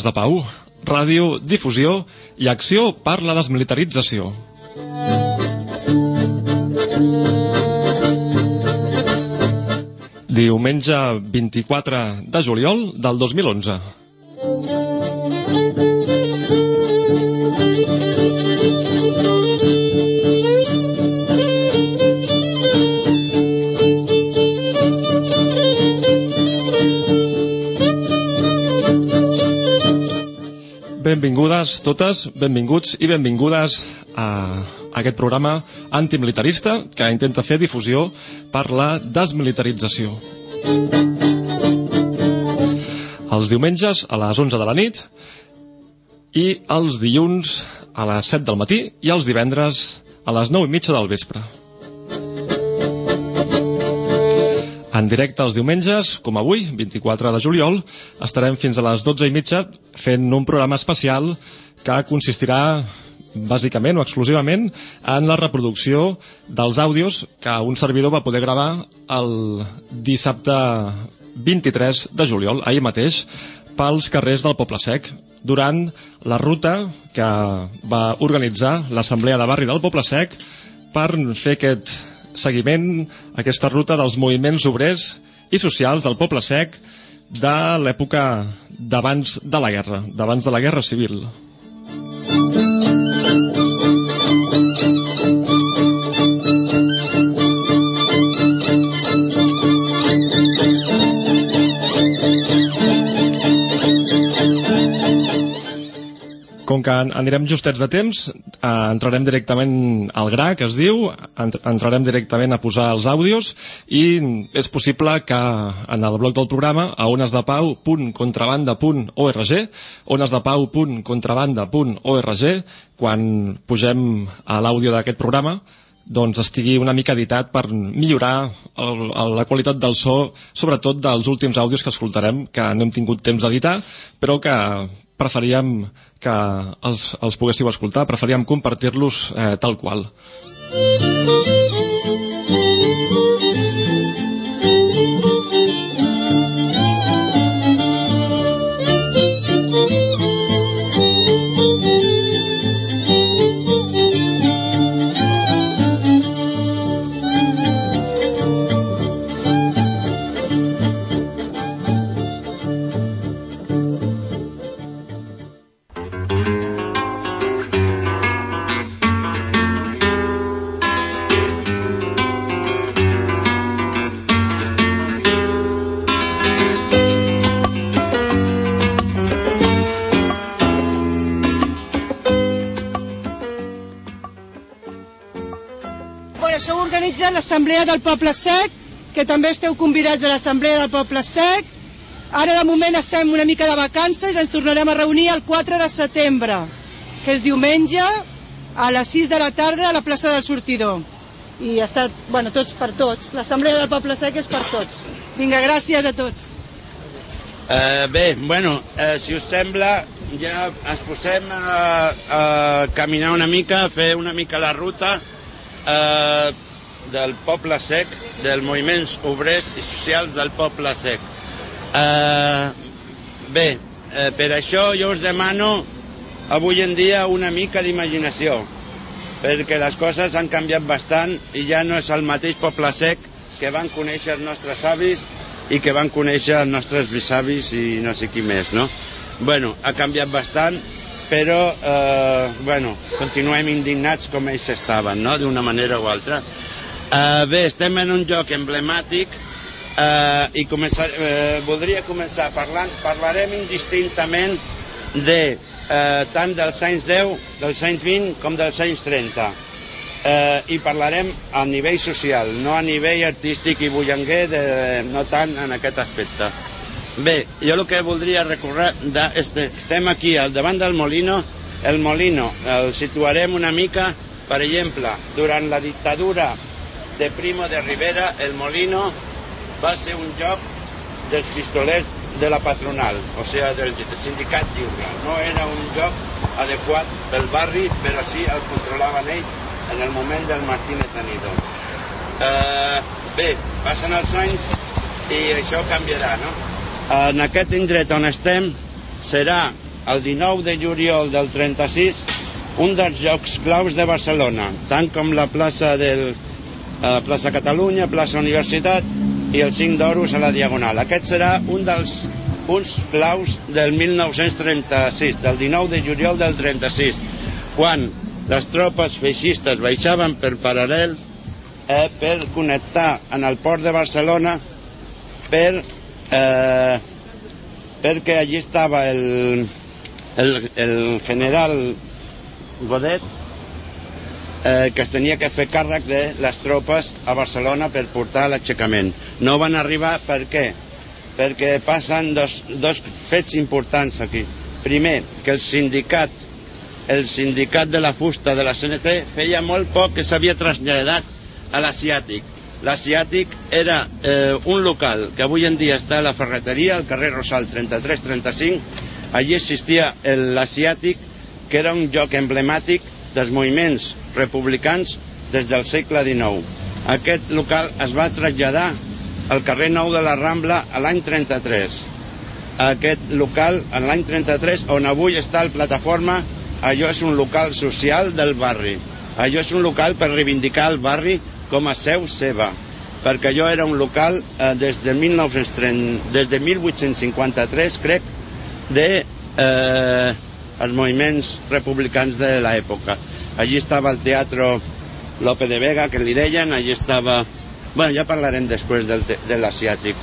Ones de Pau, ràdio, difusió i acció per la desmilitarització. Diumenge 24 de juliol del 2011. Benvingudes totes, benvinguts i benvingudes a aquest programa antimilitarista que intenta fer difusió per la desmilitarització. Els diumenges a les 11 de la nit i els dilluns a les 7 del matí i els divendres a les 9 i mitja del vespre. En directe els diumenges, com avui, 24 de juliol, estarem fins a les 12 i mitja fent un programa especial que consistirà bàsicament o exclusivament en la reproducció dels àudios que un servidor va poder gravar el dissabte 23 de juliol, ahir mateix, pels carrers del Poble Sec, durant la ruta que va organitzar l'Assemblea de Barri del Poble Sec per fer aquest seguiment aquesta ruta dels moviments obrers i socials del poble sec de l'època d'abans de la guerra, d'abans de la guerra civil. Com que anirem justets de temps, eh, entrarem directament al gra, que es diu, entrarem directament a posar els àudios i és possible que en el bloc del programa a onesdepau.contrabanda.org onesdepau.contrabanda.org quan pugem a l'àudio d'aquest programa doncs estigui una mica editat per millorar el, el, la qualitat del so, sobretot dels últims àudios que escoltarem, que no hem tingut temps d'editar, però que preferíem que els, els poguéssiu escoltar, preferíem compartir-los eh, tal qual. l'Assemblea del Poble Sec, que també esteu convidats a l'Assemblea del Poble Sec. Ara de moment estem una mica de vacances i ens tornarem a reunir el 4 de setembre, que és diumenge, a les 6 de la tarda a la plaça del Sortidor. I ha estat, bueno, tots per tots. L'Assemblea del Poble Sec és per tots. Vinga, gràcies a tots. Uh, bé, bueno, uh, si us sembla, ja ens posem a, a caminar una mica, a fer una mica la ruta. Uh, del poble sec, dels moviments obrers i socials del poble sec. Uh, bé, uh, per això jo us demano avui en dia una mica d'imaginació, perquè les coses han canviat bastant i ja no és el mateix poble sec que van conèixer els nostres avis i que van conèixer els nostres bisavis i no sé qui més, no? Bueno, ha canviat bastant, però, eh, bueno, continuem indignats com ells estaven, no?, d'una manera o altra. Uh, bé, estem en un lloc emblemàtic uh, i començar, uh, voldria començar parlant, parlarem indistintament de uh, tant dels anys 10, dels anys 20 com dels anys 30 uh, i parlarem a nivell social, no a nivell artístic i bullanguer, de, no tant en aquest aspecte. Bé, jo el que voldria recordar, de, este, estem aquí al davant del Molino, el Molino el situarem una mica, per exemple, durant la dictadura de Primo de Rivera, el Molino va ser un joc dels pistolers de la patronal, o sigui, del sindicat lliure. No era un joc adequat pel barri, però sí el controlaven ells en el moment del Martínez Anido. Eh, bé, passen els anys i això canviarà, no? En aquest indret on estem serà el 19 de juliol del 36 un dels jocs claus de Barcelona, tant com la plaça del eh, plaça Catalunya, plaça Universitat i el 5 d'Oros a la Diagonal. Aquest serà un dels punts claus del 1936, del 19 de juliol del 36, quan les tropes feixistes baixaven per paral·lel eh, per connectar en el port de Barcelona per eh, perquè allí estava el, el, el general Godet eh, que es tenia que fer càrrec de les tropes a Barcelona per portar l'aixecament. No van arribar per què? Perquè passen dos, dos fets importants aquí. Primer, que el sindicat el sindicat de la fusta de la CNT feia molt poc que s'havia traslladat a l'Asiàtic. L'Asiàtic era eh, un local que avui en dia està a la ferreteria, al carrer Rosal 33-35. Allí existia l'Asiàtic que era un joc emblemàtic dels moviments republicans des del segle XIX. Aquest local es va traslladar al carrer Nou de la Rambla a l'any 33. Aquest local, en l'any 33, on avui està el plataforma, allò és un local social del barri. Allò és un local per reivindicar el barri com a seu seva, perquè allò era un local eh, des, de 1930, des de 1853, crec, de eh, els moviments republicans de l'època. Allí estava el Teatro Lope de Vega, que li deien, allí estava... Bueno, ja parlarem després del, de l'asiàtic.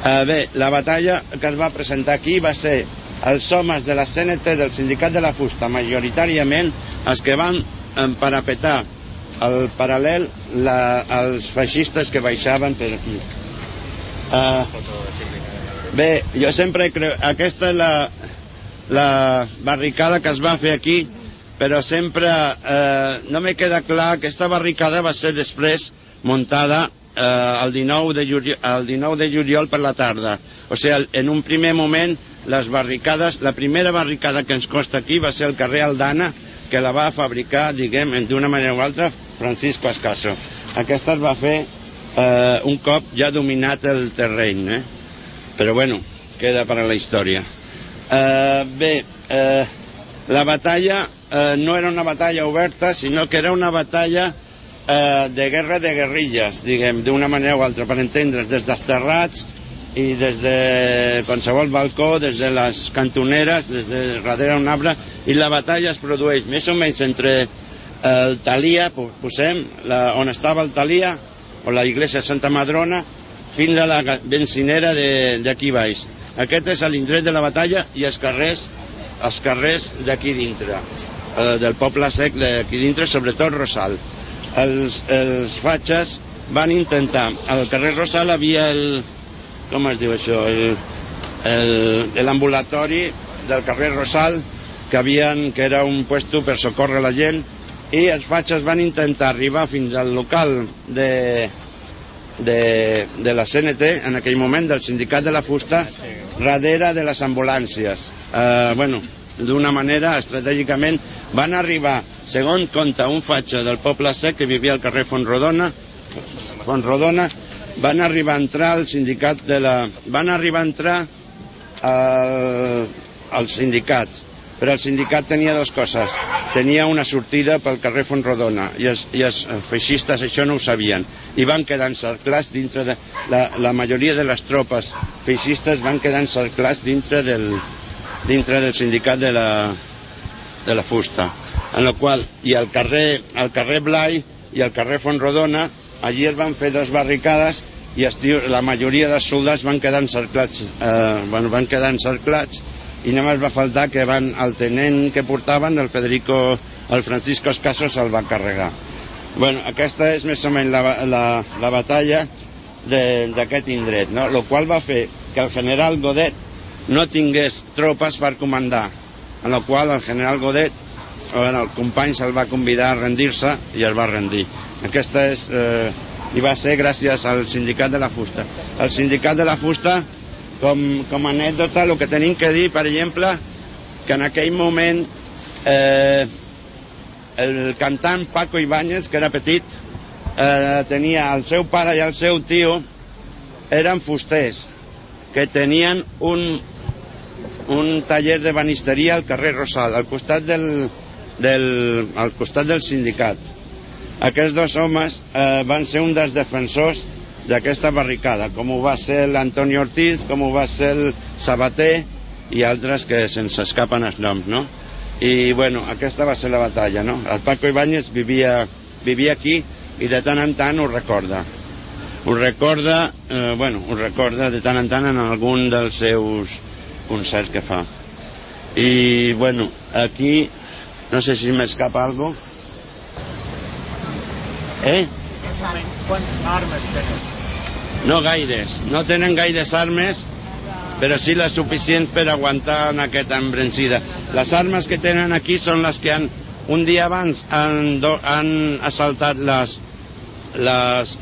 Uh, bé, la batalla que es va presentar aquí va ser els homes de la CNT del Sindicat de la Fusta, majoritàriament els que van parapetar al paral·lel la, els feixistes que baixaven per aquí. Uh, bé, jo sempre creu... Aquesta és la, la barricada que es va fer aquí, però sempre eh, no me queda clar que aquesta barricada va ser després muntada eh, el, 19 de juliol, el 19 de juliol per la tarda. O sigui, en un primer moment, les barricades, la primera barricada que ens costa aquí va ser el carrer Aldana, que la va fabricar, diguem, d'una manera o altra, Francisco Escaso. Aquesta es va fer eh, un cop ja dominat el terreny, eh? però bueno, queda per a la història. Eh, bé, eh, la batalla eh, no era una batalla oberta, sinó que era una batalla eh, de guerra de guerrilles, diguem, d'una manera o altra, per entendre's, des dels terrats i des de qualsevol balcó, des de les cantoneres, des de darrere un arbre, i la batalla es produeix més o menys entre el Talia, posem, la, on estava el Talia, o la iglesia Santa Madrona, fins a la bencinera d'aquí baix. Aquest és l'indret de la batalla i els carrers els carrers d'aquí dintre, eh, del poble sec d'aquí dintre, sobretot Rosal. Els, els fatxes van intentar, al carrer Rosal havia el, com es diu això, l'ambulatori del carrer Rosal, que, havien, que era un puesto per socórrer la gent, i els fatxes van intentar arribar fins al local de, de, de la CNT, en aquell moment, del sindicat de la fusta, darrere de les ambulàncies. Eh, bueno, d'una manera estratègicament van arribar, segons conta un fatxa del poble sec que vivia al carrer Fontrodona, Fontrodona, van arribar a entrar al sindicat de la... van arribar a entrar al, al sindicat però el sindicat tenia dues coses. Tenia una sortida pel carrer Fontrodona. I els, i els feixistes això no ho sabien. I van quedar encerclats dintre de... La, la majoria de les tropes feixistes van quedar encerclats dintre del, dintre del sindicat de la, de la fusta. En el qual i al carrer, al carrer Blai i al carrer Fontrodona allí es van fer dues barricades i estiu, la majoria dels soldats van quedar encerclats eh, bueno, van quedar encerclats i només va faltar que van, el tenent que portaven, el Federico, el Francisco Escaso, se'l va carregar. Bueno, aquesta és més o menys la, la, la batalla d'aquest indret, no? el qual va fer que el general Godet no tingués tropes per comandar, en la qual el general Godet, bueno, el company se'l va convidar a rendir-se i es va rendir. Aquesta és, eh, i va ser gràcies al sindicat de la fusta. El sindicat de la fusta com, com a anècdota el que tenim que dir, per exemple, que en aquell moment eh, el cantant Paco Ibáñez, que era petit, eh, tenia el seu pare i el seu tio eren fusters que tenien un, un taller de banisteria al carrer Rosal, al costat del, del, al costat del sindicat. Aquests dos homes eh, van ser un dels defensors d'aquesta barricada, com ho va ser l'Antoni Ortiz, com ho va ser el Sabater i altres que se'ns escapen els noms, no? I, bueno, aquesta va ser la batalla, no? El Paco Ibáñez vivia, vivia aquí i de tant en tant ho recorda. Ho recorda, eh, bueno, ho recorda de tant en tant en algun dels seus concerts que fa. I, bueno, aquí, no sé si m'escapa algo. Eh? Quants armes tenen? No gaires, no tenen gaires armes, però sí les suficients per aguantar en aquesta embrencida. Les armes que tenen aquí són les que han, un dia abans han, do, han assaltat les, les,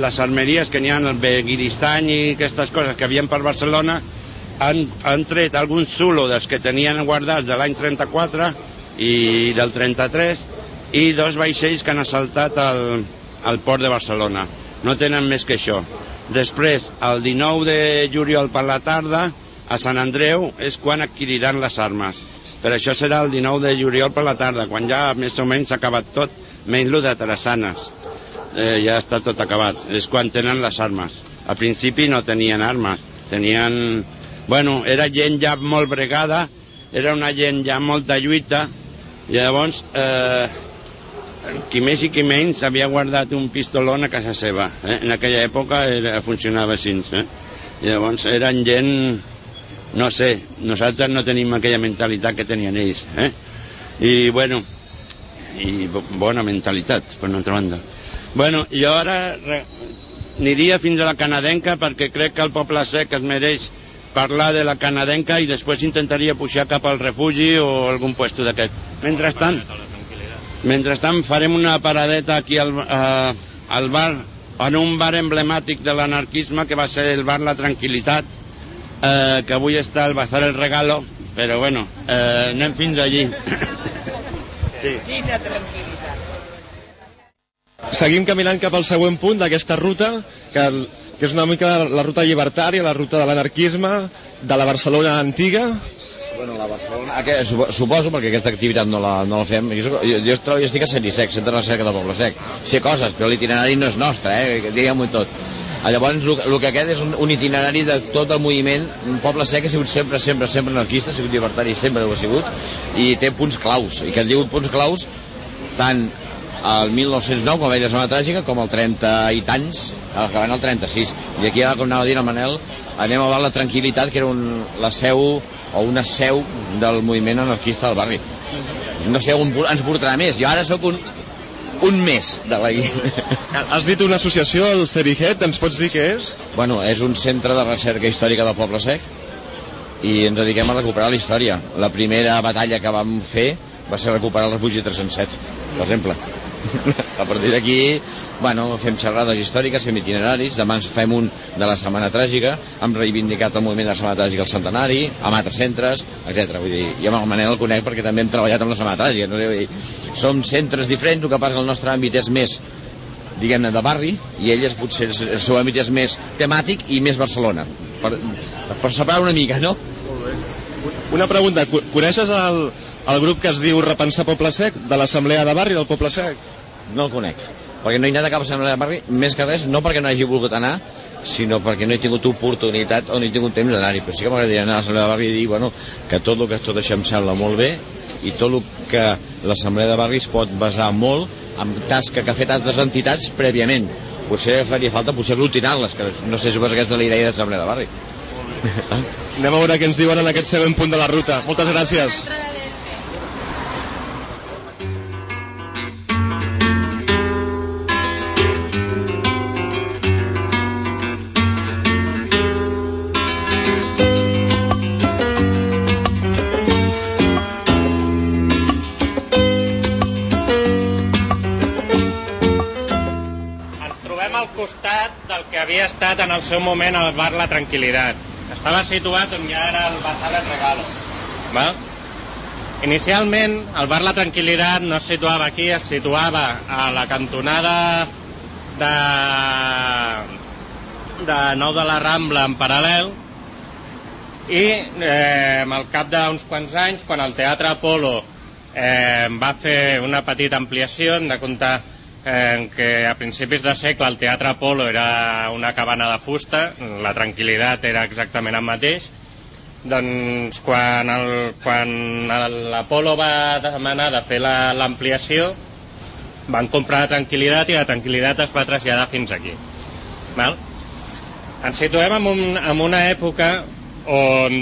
les armeries que n'hi ha al Beguiristany i aquestes coses que havien per Barcelona. Han, han tret algun zulo dels que tenien guardats de l'any 34 i del 33 i dos vaixells que han assaltat el, el port de Barcelona. No tenen més que això després, el 19 de juliol per la tarda a Sant Andreu és quan adquiriran les armes però això serà el 19 de juliol per la tarda quan ja més o menys s'ha acabat tot menys lo de Terassanes eh, ja està tot acabat. És quan tenen les armes. Al principi no tenien armes, tenien... Bueno, era gent ja molt bregada, era una gent ja molt de lluita, i llavors eh, qui més i qui menys havia guardat un pistolón a casa seva. Eh? En aquella època era, funcionava així. Eh? I llavors eren gent... No sé, nosaltres no tenim aquella mentalitat que tenien ells. Eh? I, bueno, i bona mentalitat, per una altra banda. Bueno, jo ara aniria fins a la canadenca perquè crec que el poble sec es mereix parlar de la canadenca i després intentaria pujar cap al refugi o algun puesto d'aquest. Mentrestant, mentrestant farem una paradeta aquí al, uh, al bar, en un bar emblemàtic de l'anarquisme que va ser el bar La Tranquilitat, eh, que avui està al Bazar El Regalo, però bueno, eh, anem fins allí. sí. Quina tranquil·litat seguim caminant cap al següent punt d'aquesta ruta, que, que és una mica la ruta llibertària, la ruta de l'anarquisme, de la Barcelona antiga. Bueno, la Barcelona, aquest, suposo, perquè aquesta activitat no la, no la fem, jo, jo, jo, jo estic a Senisec, Centre de Recerca del Poble Sec. Sé coses, però l'itinerari no és nostre, eh, diguem-ho tot. Ah, llavors, el, que queda és un, un itinerari de tot el moviment. Un poble sec ha sigut sempre, sempre, sempre anarquista, ha sigut llibertari, sempre ho ha sigut, i té punts claus. I que et diu punts claus tant el 1909, quan va haver la zona tràgica, com el 30 i tants, acabant el 36. I aquí, com anava dient el Manel, anem a la tranquil·litat, que era un, la seu o una seu del moviment anarquista del barri. No sé on ens portarà més. Jo ara sóc un, un mes de la Has dit una associació, el Ceriget, ens pots dir què és? Bueno, és un centre de recerca històrica del poble sec i ens dediquem a recuperar la història. La primera batalla que vam fer va ser recuperar el refugi 307, per exemple. a partir d'aquí bueno, fem xerrades històriques, fem itineraris demà ens fem un de la Setmana Tràgica hem reivindicat el moviment de la Setmana Tràgica al Centenari, amb altres centres, etc. Vull dir, jo amb el Manel el conec perquè també hem treballat amb la Setmana Tràgica no? dir, som centres diferents, el que passa que el nostre àmbit és més diguem-ne de barri i ell és potser el seu àmbit és més temàtic i més Barcelona per, per separar una mica, no? Una pregunta, coneixes el, el grup que es diu Repensar Poble Sec, de l'Assemblea de Barri del Poble Sec? No el conec, perquè no he anat a cap assemblea de barri, més que res, no perquè no hagi volgut anar, sinó perquè no he tingut oportunitat o no he tingut temps d'anar-hi, però sí que m'agradaria anar a l'assemblea de barri i dir, bueno, que tot el que tot això em sembla molt bé i tot el que l'assemblea de barri es pot basar molt en tasca que ha fet altres entitats prèviament. Potser faria falta potser aglutinar-les, que no sé si és aquesta la idea d'assemblea de barri. Anem a veure què ens diuen en aquest següent punt de la ruta. Moltes gràcies. Havia estat en el seu moment al bar La Tranquilitat. Estava situat on ja era el Bazar del Regalo. Va? Inicialment, el bar La Tranquilitat no es situava aquí, es situava a la cantonada de, de Nou de la Rambla en paral·lel i eh, al cap d'uns quants anys, quan el Teatre Apolo eh, va fer una petita ampliació, hem de comptar eh, que a principis de segle el Teatre Apolo era una cabana de fusta, la tranquil·litat era exactament el mateix, doncs quan l'Apolo va demanar de fer l'ampliació la, van comprar la tranquil·litat i la tranquil·litat es va traslladar fins aquí val? ens situem en, un, en una època on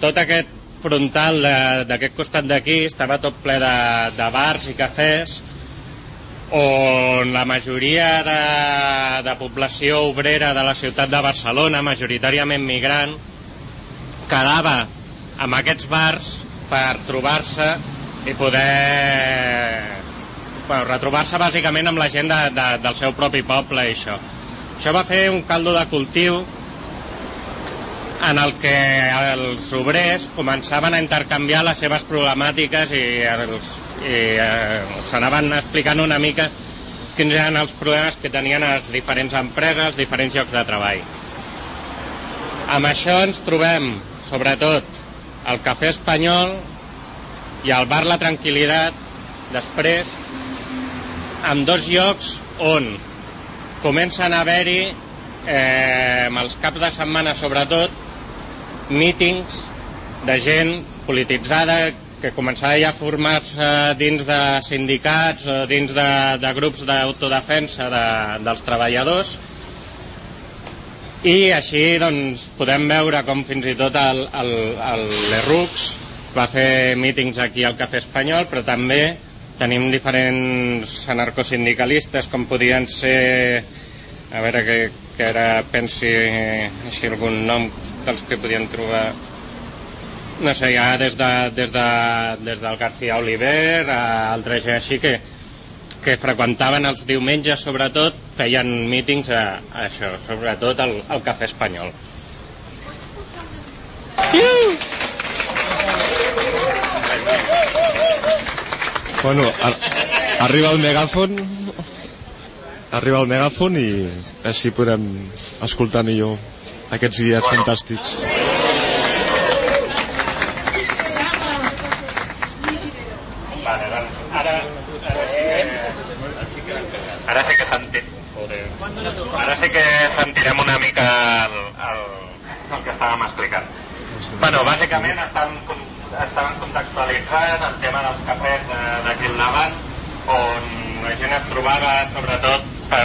tot aquest frontal d'aquest costat d'aquí estava tot ple de, de bars i cafès on la majoria de, de població obrera de la ciutat de Barcelona, majoritàriament migrant, quedava amb aquests bars per trobar-se i poder bueno, retrobar-se bàsicament amb la gent de, de, del seu propi poble i això. Això va fer un caldo de cultiu en el que els obrers començaven a intercanviar les seves problemàtiques i, els, i eh, s'anaven explicant una mica quins eren els problemes que tenien les diferents empreses, els diferents llocs de treball. Amb això ens trobem sobretot el Cafè Espanyol i el Bar La Tranquilitat després amb dos llocs on comencen a haver-hi eh, els caps de setmana sobretot mítings de gent polititzada que començava ja a formar-se dins de sindicats o dins de, de grups d'autodefensa de, dels treballadors. I així doncs, podem veure com fins i tot el, el, el Lerux va fer mítings aquí al Cafè Espanyol, però també tenim diferents anarcosindicalistes com podien ser a veure que, que ara pensi així algun nom dels que podien trobar no sé, ja des, de, des, de, des del García Oliver a altra gent així que, que freqüentaven els diumenges sobretot feien mítings a, a això, sobretot al, al Cafè Espanyol Bueno, ar arriba el megàfon arriba el megàfon i així podrem escoltar millor aquests guies fantàstics. Ara sí que sentim... Ara sí que sentirem una mica el, el, el que estàvem explicant. Bueno, bàsicament estàvem, estàvem contextualitzant el tema dels cafès d'aquí al davant, on la gent es trobava sobretot per,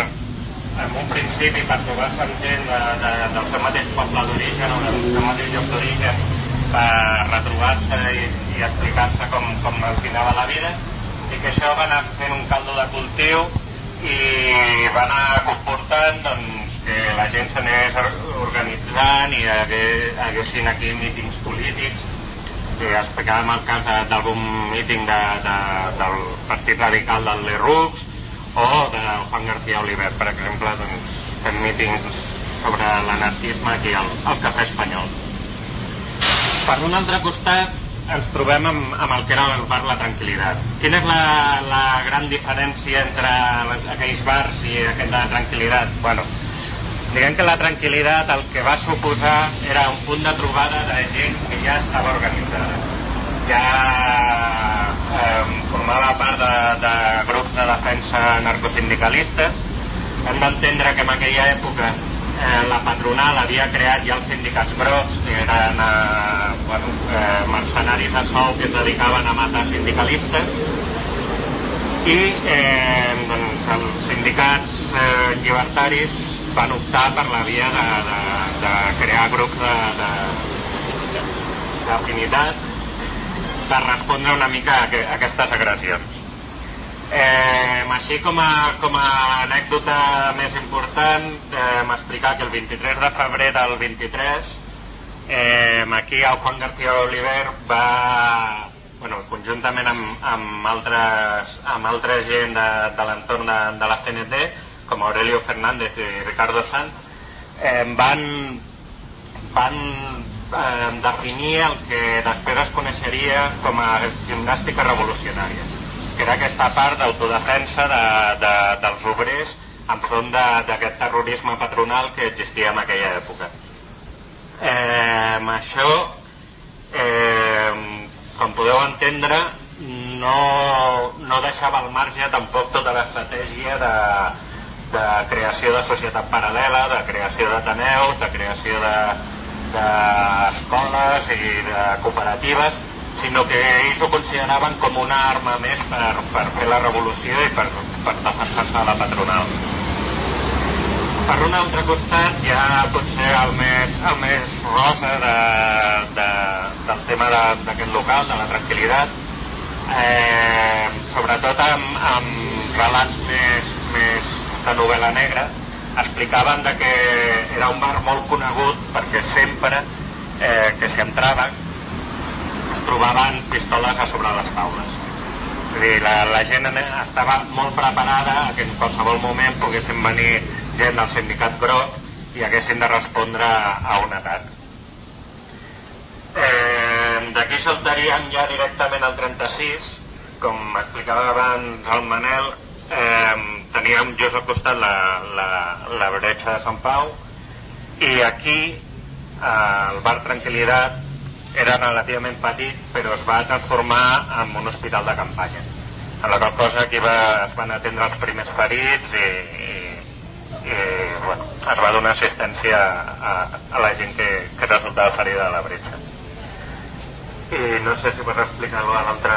en un principi per trobar-se amb gent de, de, del seu mateix poble d'origen o del seu mateix lloc d'origen per retrobar-se i, i explicar-se com, com els anava la vida i que això va anar fent un caldo de cultiu i va anar comportant doncs, que la gent s'anés organitzant i haguessin aquí mítings polítics que explicàvem el cas d'algun míting de, de, del Partit Radical del Lerux o de Juan García Oliver per exemple doncs, fem mítings sobre l'anarquisme aquí al, al Cafè Espanyol. Per un altre costat ens trobem amb, amb el que era el bar La Tranquilitat. Quina és la, la gran diferència entre aquells bars i aquest de la Tranquilitat? Bueno, diguem que la Tranquilitat el que va suposar era un punt de trobada de gent que ja estava organitzada. Ja eh, formava part de, de grups de defensa narcosindicalistes. Hem d'entendre que en aquella època eh, la patronal havia creat ja els sindicats grocs, que eren eh, bueno, eh, mercenaris a sou que es dedicaven a matar sindicalistes, i eh, doncs, els sindicats eh, llibertaris van optar per la via de, de, de crear grups d'afinitat per respondre una mica a, a aquestes agressions. Eh, així com a, com a anècdota més important, eh, m'explicar que el 23 de febrer del 23 eh, aquí el Juan García Oliver va, bueno, conjuntament amb, amb, altres, amb altra gent de, de l'entorn de, de la CNT, com Aurelio Fernández i Ricardo Sanz, eh, van, van eh, definir el que després es coneixeria com a gimnàstica revolucionària que era aquesta part d'autodefensa de, de, dels obrers enfront d'aquest terrorisme patronal que existia en aquella època. Eh, això eh, com podeu entendre, no, no deixava al marge tampoc tota l'estratègia de, de creació de societat paral·lela, de creació d'ateneus, de creació d'escoles de, i de cooperatives, sinó que ells ho consideraven com una arma més per, per fer la revolució i per, per defensar-se de la patronal. Per un altre costat hi ha potser el més, el més rosa de, de, del tema d'aquest local, de la tranquil·litat, eh, sobretot amb, amb relats més, més de novel·la negra, explicaven de que era un bar molt conegut perquè sempre eh, que s'hi entrava es trobaven pistoles a sobre les taules. És dir, la, la gent estava molt preparada a que en qualsevol moment poguessin venir gent del sindicat groc i haguessin de respondre a un atac. Eh, D'aquí saltaríem ja directament al 36, com explicava abans el Manel, eh, teníem just al costat la, la, la bretxa de Sant Pau i aquí eh, el bar Tranquilitat era relativament petit però es va transformar en un hospital de campanya en la qual cosa aquí va, es van atendre els primers ferits i, i, i bueno, es va donar assistència a, a la gent que, que resultava ferida de la bretxa i no sé si pots explicar alguna de l'altre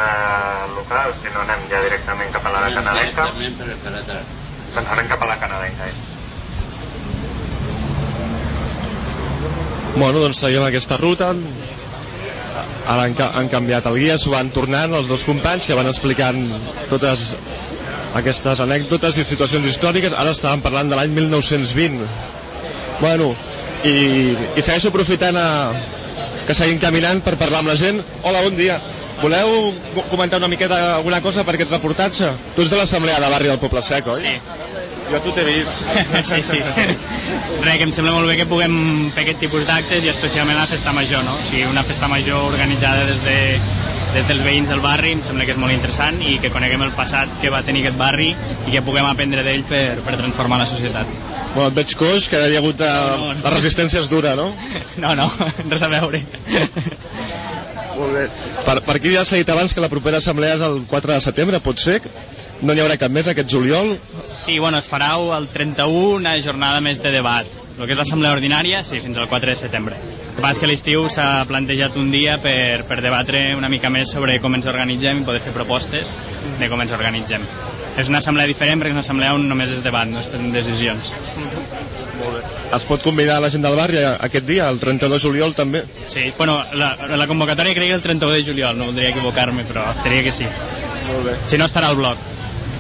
local, si no anem ja directament cap a la canadenca. Doncs anem cap a la canadenca. Eh? Bueno, doncs seguim aquesta ruta. Ara han, han canviat el guia, s'ho van tornant els dos companys que van explicant totes aquestes anècdotes i situacions històriques. Ara estàvem parlant de l'any 1920. Bueno, i, i segueixo aprofitant a, que seguim caminant per parlar amb la gent. Hola, bon dia. Voleu comentar una miqueta alguna cosa per aquest reportatge? Tu ets de l'Assemblea de Barri del Poble Sec, oi? Sí. Jo a tu t'he vist. sí, sí. Res, que em sembla molt bé que puguem fer aquest tipus d'actes i especialment la festa major, no? O sigui, una festa major organitzada des de des dels veïns del barri em sembla que és molt interessant i que coneguem el passat que va tenir aquest barri i que puguem aprendre d'ell per, per transformar la societat. Bueno, et veig coix, que hi ha hagut de... no, no. la resistència és dura, no? No, no, res a veure. Molt bé. Per, per aquí ja s'ha dit abans que la propera assemblea és el 4 de setembre, pot ser? No n'hi haurà cap més aquest juliol? Sí, bueno, es farà el 31 una jornada més de debat. El que és l'assemblea ordinària, sí, fins al 4 de setembre. El que que l'estiu s'ha plantejat un dia per, per debatre una mica més sobre com ens organitzem i poder fer propostes de com ens organitzem. És una assemblea diferent perquè és una assemblea on només es debat, no es prenen decisions. Molt bé. Es pot convidar la gent del barri aquest dia, el 32 de juliol també? Sí, bueno, la, la convocatòria crec que el 31 de juliol, no voldria equivocar-me, però diria que sí. Molt bé. Si no, estarà al blog.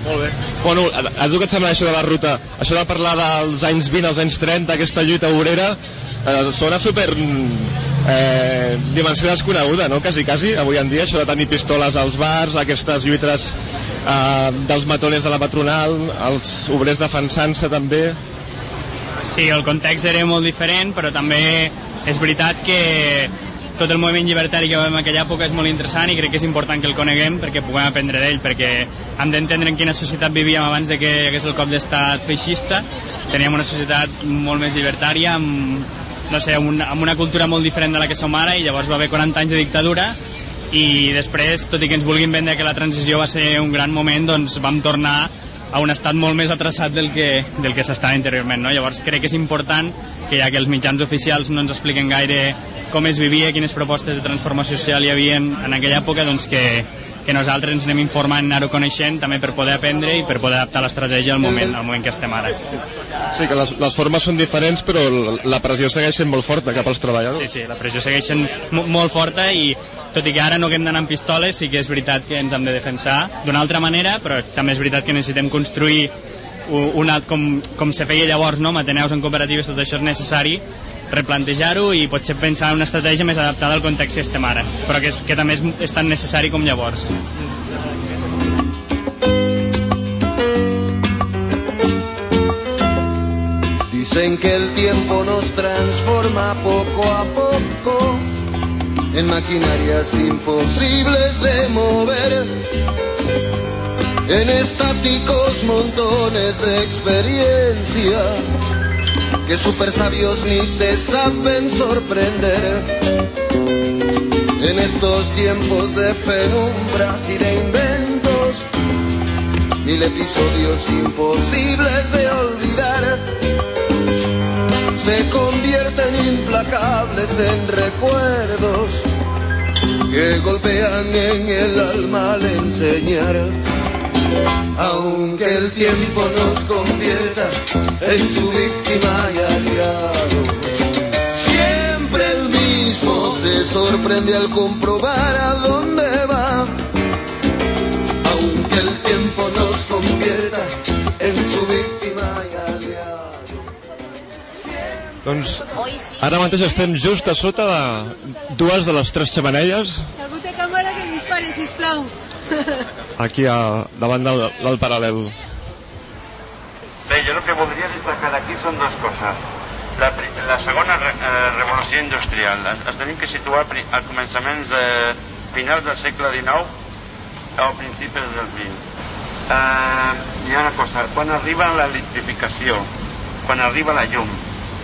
Molt bé. Bueno, a, a tu què et sembla això de la ruta? Això de parlar dels anys 20 als anys 30, aquesta lluita obrera, eh, sona super eh, dimensió desconeguda, no? Quasi, quasi, avui en dia, això de tenir pistoles als bars, aquestes lluites eh, dels matones de la patronal, els obrers defensant-se també... Sí, el context era molt diferent, però també és veritat que tot el moviment llibertari que va en aquella època és molt interessant i crec que és important que el coneguem perquè puguem aprendre d'ell, perquè hem d'entendre en quina societat vivíem abans de que hi hagués el cop d'estat feixista. Teníem una societat molt més llibertària, amb, no sé, amb una, amb una cultura molt diferent de la que som ara i llavors va haver 40 anys de dictadura i després, tot i que ens vulguin vendre que la transició va ser un gran moment, doncs vam tornar a un estat molt més atrasat del que, del que s'estava anteriorment. No? Llavors crec que és important que ja que els mitjans oficials no ens expliquen gaire com es vivia, quines propostes de transformació social hi havia en aquella època, doncs que, que nosaltres ens anem informant, anar-ho coneixent, també per poder aprendre i per poder adaptar l'estratègia al moment, al moment que estem ara. Sí, que les, les formes són diferents, però la pressió segueix sent molt forta cap als treballadors. Sí, sí, la pressió segueix sent molt forta i tot i que ara no haguem d'anar amb pistoles, sí que és veritat que ens hem de defensar d'una altra manera, però també és veritat que necessitem construir una, com, com se feia llavors, no? Ateneus en cooperatives, tot això és necessari replantejar-ho i potser pensar en una estratègia més adaptada al context que estem ara, però que, és, que també és, és tan necessari com llavors. Dicen que el tiempo nos transforma poco a poco en maquinarias imposibles de mover, en estáticos montones de experiencia que super sabios ni se saben sorprender. En estos tiempos de penumbras y de inventos, mil episodios imposibles de olvidar se convierten implacables en recuerdos que golpean en el alma al enseñar. Aunque el tiempo nos convierta en su víctima y aliado, siempre el mismo se sorprende al comprobar a dónde va. Aunque el tiempo nos convierta en su víctima y aliado. Doncs ara mateix estem just a sota de dues de les tres xamanelles Algú té càmera que dispari, sisplau. aquí a, davant del, del paral·lel. Bé, jo el que voldria destacar aquí són dues coses. La, la segona eh, revolució industrial. Ens, tenim que situar pri- a començaments de finals del segle XIX o principis del XX. Eh, hi ha una cosa, quan arriba l'electrificació, quan arriba la llum,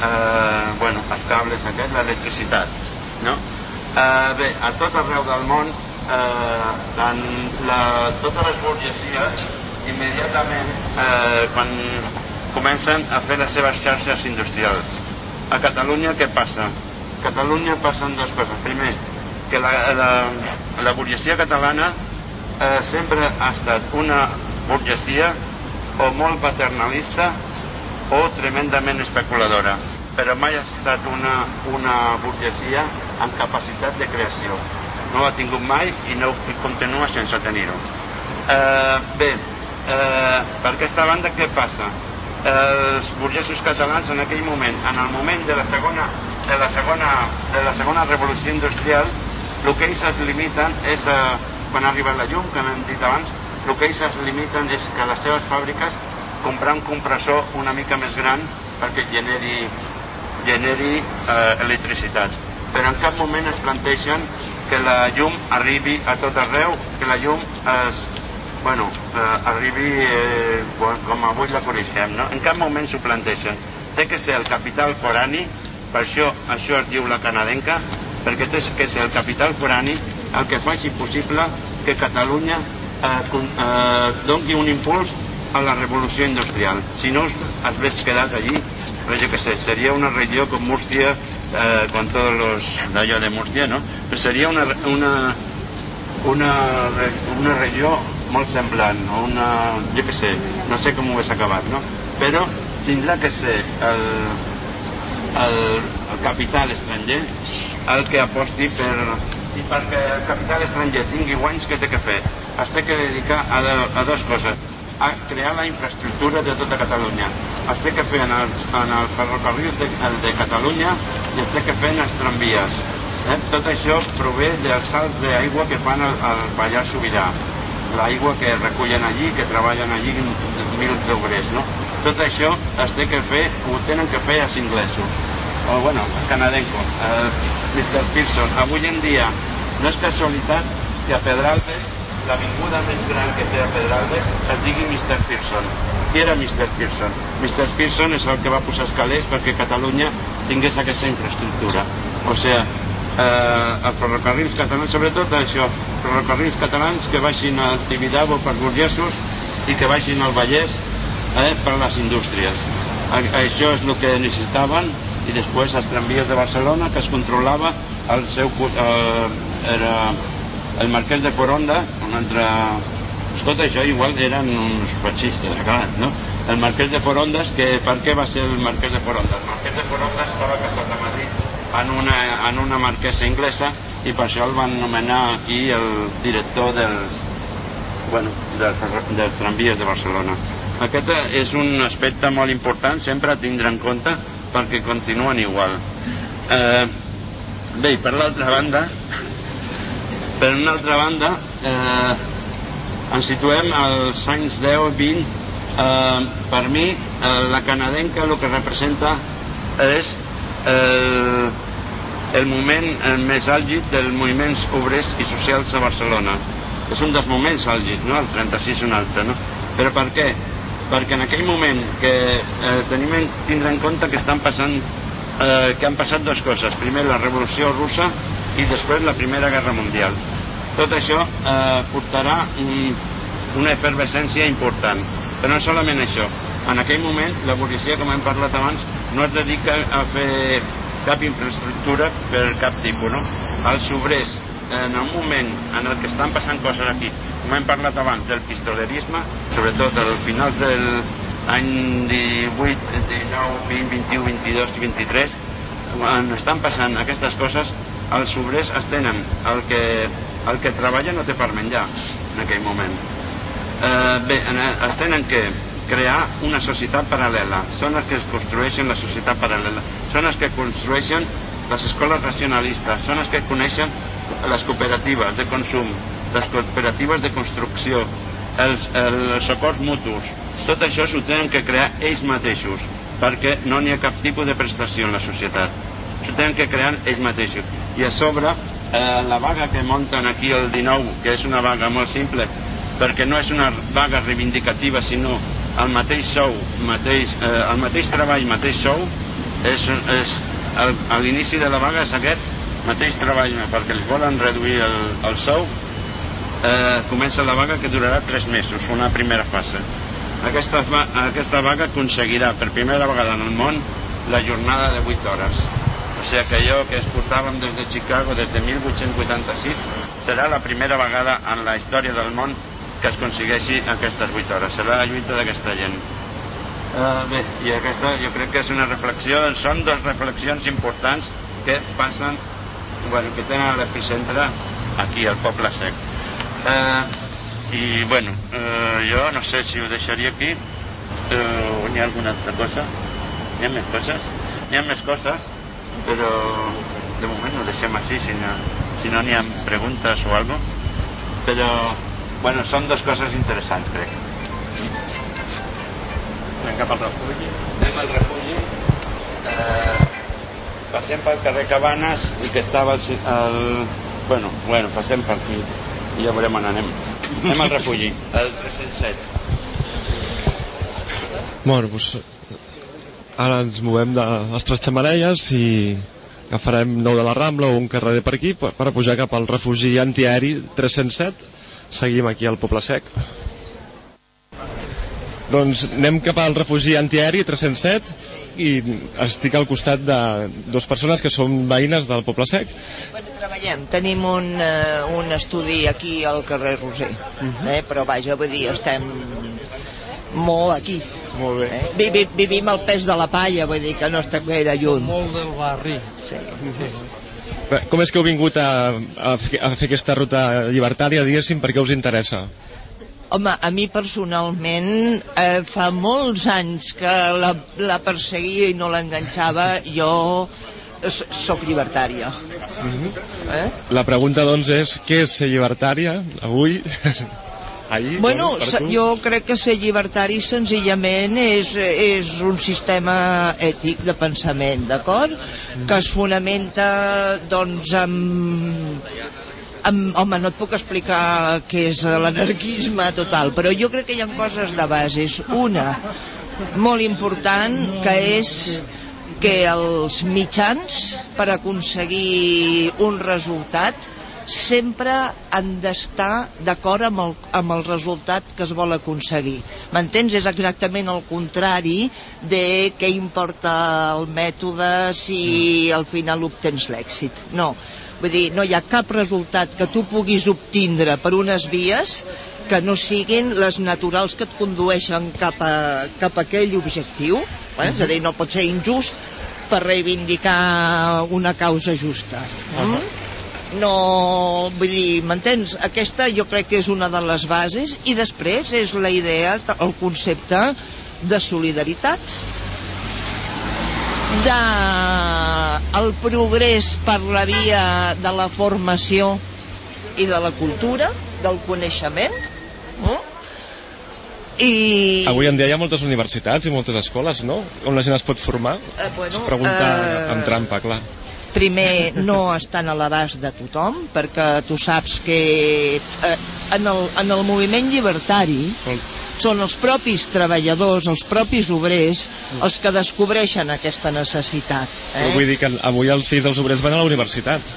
eh, bueno, els cables aquests, l'electricitat, no? Eh, bé, a tot arreu del món, eh, en la, totes les burgesies immediatament eh, quan comencen a fer les seves xarxes industrials. A Catalunya què passa? A Catalunya passen dues coses. Primer, que la, la, la burgesia catalana eh, sempre ha estat una burgesia o molt paternalista o tremendament especuladora, però mai ha estat una, una burgesia amb capacitat de creació. No l'ha tingut mai i no continua sense tenir-ho. Eh, bé, eh, per aquesta banda què passa? Els burgesos catalans en aquell moment, en el moment de la segona, de la segona, de la segona revolució industrial, el que ells es limiten és, a, quan arriba la llum, que hem dit abans, el que ells es limiten és que les seves fàbriques comprar un compressor una mica més gran perquè generi, generi eh, electricitat. Però en cap moment es planteixen que la llum arribi a tot arreu, que la llum es, bueno, eh, arribi eh, com avui la coneixem, no? En cap moment s'ho planteixen. Té que ser el capital forani, per això això es diu la canadenca, perquè té que ser el capital forani el que faci possible que Catalunya eh, eh, doni un impuls a la revolució industrial. Si no us hagués quedat allí, pues yo que sé, sería una regió con Murcia, eh, con todos los d'allò de Murcia, ¿no? Però seria una, una, una, una regió molt semblant, o una, jo que sé, no sé com ho hagués acabat, no? Però tindrà que ser el, el, el capital estranger el que aposti per i perquè el capital estranger tingui guanys què té que fer? Es té que dedicar a, de, a dues coses a crear la infraestructura de tota Catalunya es té que fer en el, en el ferrocarril de, de Catalunya i es té que fer en els tramvies eh? tot això prové dels salts d'aigua que fan al, al Pallars Sobirà l'aigua que recullen allí, que treballen allí mil obrers, no? Tot això es té que fer, ho tenen que fer els inglesos, o bueno, canadenco, el Mr. Pearson. Avui en dia no és casualitat que a Pedralbes, l'avinguda més gran que té a Pedralbes, es digui Mr. Pearson. Qui era Mr. Pearson? Mr. Pearson és el que va posar escalers perquè Catalunya tingués aquesta infraestructura. O sigui, eh, els ferrocarrils catalans, sobretot això, ferrocarrils catalans que vagin al Tibidabo per burgesos i que vagin al Vallès eh, per les indústries. A, això és el que necessitaven i després els tramvies de Barcelona que es controlava el seu eh, era el marquès de Foronda un altre tot això igual eren uns feixistes clar, no? el marquès de Forondas que per què va ser el marquès de Forondas? el marquès de Forondas estava casat a Madrid en una, en una marquesa inglesa i per això el van nomenar aquí el director del, bueno, del, ferro- dels tramvies de Barcelona. Aquest és un aspecte molt important, sempre a tindre en compte perquè continuen igual. Eh, bé, per l'altra banda, per una altra banda, eh, ens situem als anys 10 i 20. Eh, per mi, eh, la canadenca el que representa és el, el moment eh, més àlgid dels moviments obrers i socials a Barcelona. És un dels moments àlgids, no? El 36 un altre, no? Però per què? Perquè en aquell moment que eh, tenim en, tindre en compte que estan passant eh, que han passat dues coses. Primer, la revolució russa i després la Primera Guerra Mundial. Tot això eh, portarà un, una efervescència important. Però no solament això. En aquell moment, la policia, com hem parlat abans, no es dedica a fer cap infraestructura per cap tipus, no? Els obrers, en el moment en el que estan passant coses aquí, com hem parlat abans del pistolerisme, sobretot al final del any 18, 19, 20, 21, 22 i 23, quan estan passant aquestes coses, els obrers es tenen el que, el que treballa no té per menjar en aquell moment. Eh, bé, es tenen que crear una societat paral·lela. Són els que es construeixen la societat paral·lela. Són els que construeixen les escoles racionalistes. Són els que coneixen les cooperatives de consum les cooperatives de construcció els, els socors mutus. Tot això s'ho tenen que crear ells mateixos perquè no n'hi ha cap tipus de prestació en la societat. S'ho tenen que crear ells mateixos. I a sobre eh, la vaga que munten aquí el 19 que és una vaga molt simple perquè no és una vaga reivindicativa sinó el mateix sou mateix, eh, el mateix treball, mateix sou és, és el, a l'inici de la vaga és aquest mateix treball perquè els volen reduir el, el sou eh, comença la vaga que durarà 3 mesos una primera fase. Aquesta, aquesta vaga aconseguirà per primera vegada en el món la jornada de 8 hores o sigui que allò que es portàvem des de Chicago des de 1886 serà la primera vegada en la història del món que es aconsegueixi aquestes 8 hores. Serà la lluita d'aquesta gent. Uh, bé, i aquesta jo crec que és una reflexió són dues reflexions importants que passen bueno, que tenen l'epicentre aquí al poble sec. Uh, i bueno uh, jo no sé si ho deixaria aquí. Uh, hi ha alguna altra cosa? Hi ha més coses? Hi ha més coses però de moment ho deixem així si no si no n'hi ha preguntes o algo. Però bueno, són dues coses interessants crec anem cap al refugi. Anem al refugi. Eh, passem pel carrer Cabanes i que estava el, el bueno, bueno, passem per aquí i ja veurem on anem. Anem al refugi el 307 Bueno, doncs ara ens movem de les tres xamareies i agafarem nou de la Rambla o un carrer per aquí per, per pujar cap al refugi antiaeri 307 seguim aquí al Poble Sec doncs anem cap al refugi antiaeri 307 i estic al costat de dues persones que són veïnes del Poble Sec Bueno, treballem. Tenim un, uh, un estudi aquí al carrer Roser, uh -huh. eh? però vaja, vull dir, estem molt aquí. Molt bé Eh? Vi, vi, vivim al pes de la palla, vull dir que no estem gaire lluny. molt del barri. Sí. Bé, com és que heu vingut a, a, fer, a fer aquesta ruta llibertària diguéssim, per què us interessa? Home, a mi personalment eh, fa molts anys que la, la perseguia i no l'enganxava, jo sóc llibertària. Eh? La pregunta doncs és què és ser llibertària avui? Ahir? Bueno, tu? jo crec que ser llibertari senzillament és, és un sistema ètic de pensament, d'acord? Que es fonamenta, doncs, amb, amb... Home, no et puc explicar què és l'anarquisme total, però jo crec que hi ha coses de bases. Una, molt important, que és que els mitjans per aconseguir un resultat sempre han d'estar d'acord amb, el, amb el resultat que es vol aconseguir. M'entens? És exactament el contrari de què importa el mètode si al final obtens l'èxit. No. Vull dir, no hi ha cap resultat que tu puguis obtindre per unes vies que no siguin les naturals que et condueixen cap a, cap a aquell objectiu. Eh? És a dir, no pot ser injust per reivindicar una causa justa. Mm? No, vull dir, m'entens? Aquesta jo crec que és una de les bases i després és la idea, el concepte de solidaritat de el progrés per la via de la formació i de la cultura, del coneixement mm? i Avui en dia hi ha moltes universitats i moltes escoles, no? On la gent es pot formar? eh, bueno, Es pregunta eh, amb trampa, clar. Primer no estan a l'abast de tothom perquè tu saps que eh, en, el, en el moviment llibertari són els propis treballadors, els propis obrers els que descobreixen aquesta necessitat Però eh? vull dir que avui els fills dels obrers van a la universitat.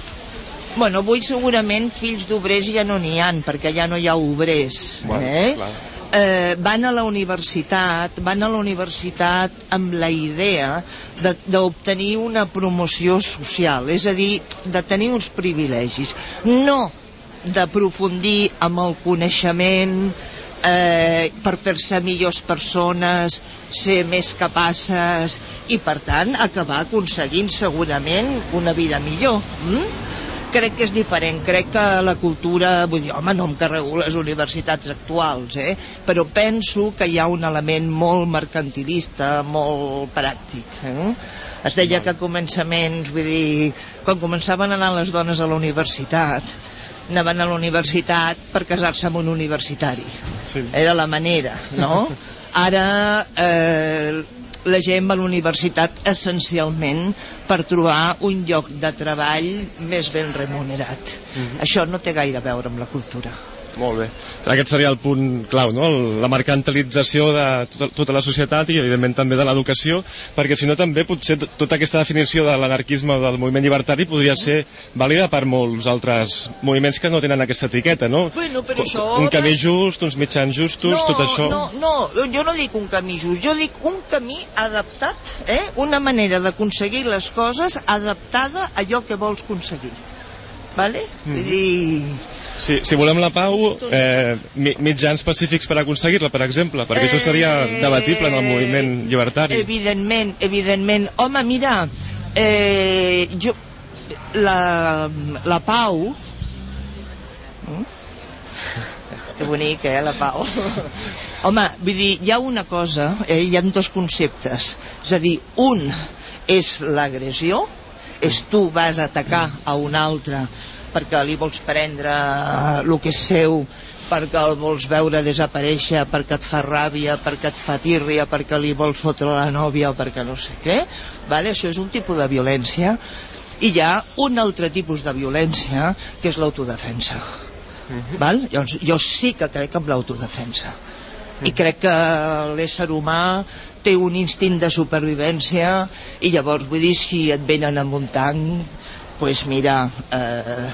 Bueno, avui segurament fills d'obrers ja no n'hi han, perquè ja no hi ha obrers. Bueno, eh? clar. Eh, van a la universitat, van a la universitat amb la idea de- d'obtenir una promoció social, és a dir, de tenir uns privilegis, no d'aprofundir amb el coneixement eh, per fer-se millors persones, ser més capaces i, per tant, acabar aconseguint segurament una vida millor. Mm? Crec que és diferent, crec que la cultura, vull dir, home, no em carrego les universitats actuals, eh? però penso que hi ha un element molt mercantilista, molt pràctic. Eh? Es deia que a començaments, vull dir, quan començaven a anar les dones a la universitat, anaven a la universitat per casar-se amb un universitari. Sí. Era la manera, no? Ara eh, la gent va a la universitat essencialment per trobar un lloc de treball més ben remunerat. Això no té gaire a veure amb la cultura. Molt bé. Aquest seria el punt clau, no? La mercantilització de tota, tota la societat i, evidentment, també de l'educació, perquè si no també potser tota aquesta definició de l'anarquisme o del moviment llibertari podria ser vàlida per molts altres moviments que no tenen aquesta etiqueta, no? Bueno, però això Un camí just, uns mitjans justos, no, tot això... No, no, jo no dic un camí just, jo dic un camí adaptat, eh? una manera d'aconseguir les coses adaptada a allò que vols aconseguir. Vale? Vull dir... Si, si volem la pau, eh, mi- mitjans pacífics per aconseguir-la, per exemple, perquè això seria Eh, debatible en el moviment llibertari. Evidentment, evidentment. Home, mira, eh, jo, la, la pau... Mm? Que bonic, eh, la pau. Home, vull dir, hi ha una cosa, eh, hi ha dos conceptes. És a dir, un és l'agressió, és tu vas atacar a un altre perquè li vols prendre el que és seu, perquè el vols veure desaparèixer, perquè et fa ràbia, perquè et fa tírria, perquè li vols fotre la nòvia o perquè no sé què. Vale? Això és un tipus de violència. I hi ha un altre tipus de violència, que és l'autodefensa. Val? Llavors, jo sí que crec en l'autodefensa. I crec que l'ésser humà té un instint de supervivència i llavors, vull dir, si et venen amb un tanc, pues mira, eh,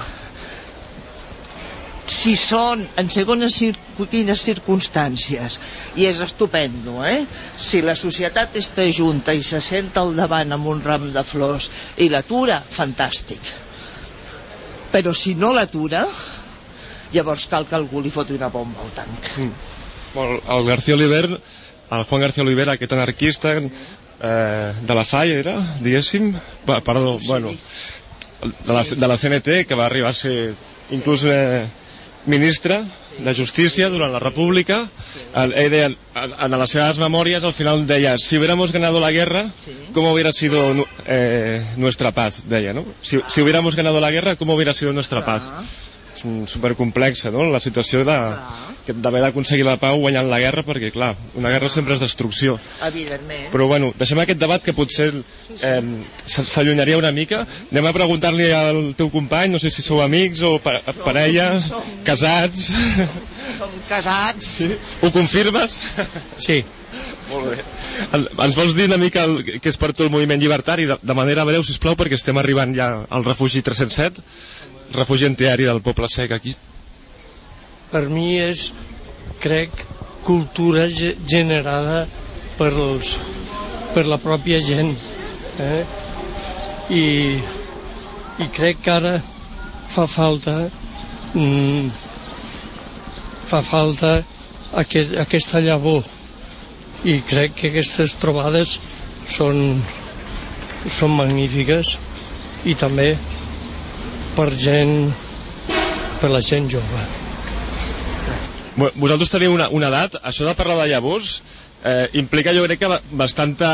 si són en segones cir quines circumstàncies i és estupendo eh? si la societat està junta i se senta al davant amb un ram de flors i l'atura, fantàstic. Però si no l'atura llavors cal que algú li foti una bomba al tanc. El, el García Oliver, el Juan García Oliver, aquest anarquista eh, de la FAI, era, diguéssim, Pa- perdó, bueno, de la, de la CNT, que va arribar a ser inclús eh, ministre de Justícia durant la República, el, ell deia, en, les seves memòries al final deia, si hubiéramos ganado la guerra, ¿cómo hubiera sido eh, nuestra paz? Deia, no? Si, si hubiéramos ganado la guerra, ¿cómo hubiera sido nuestra paz? És un supercomplexa, no? La situació de que d'haver d'aconseguir la pau guanyant la guerra, perquè, clar, una guerra sempre és destrucció. evidentment Però, bueno, deixem aquest debat que potser eh, s'allunyaria una mica. Anem a preguntar-li al teu company, no sé si sou amics o pa parella, som- casats... som casats Sí? Ho confirmes? Sí, Molt bé. Ens vols dir una mica el, què és per tu el moviment llibertari, de, de manera breu, si plau, perquè estem arribant ja al refugi 307, refugi antiaeri del Poble Sec aquí. per mi és, crec, cultura ge- generada per, els, per la pròpia gent. Eh? I, I crec que ara fa falta mm, fa falta aquest, aquesta llavor i crec que aquestes trobades són, són magnífiques i també per gent per la gent jove. Vo- Vosaltres teniu una, una edat, això de parlar de llavors eh, implica jo crec que ba- bastanta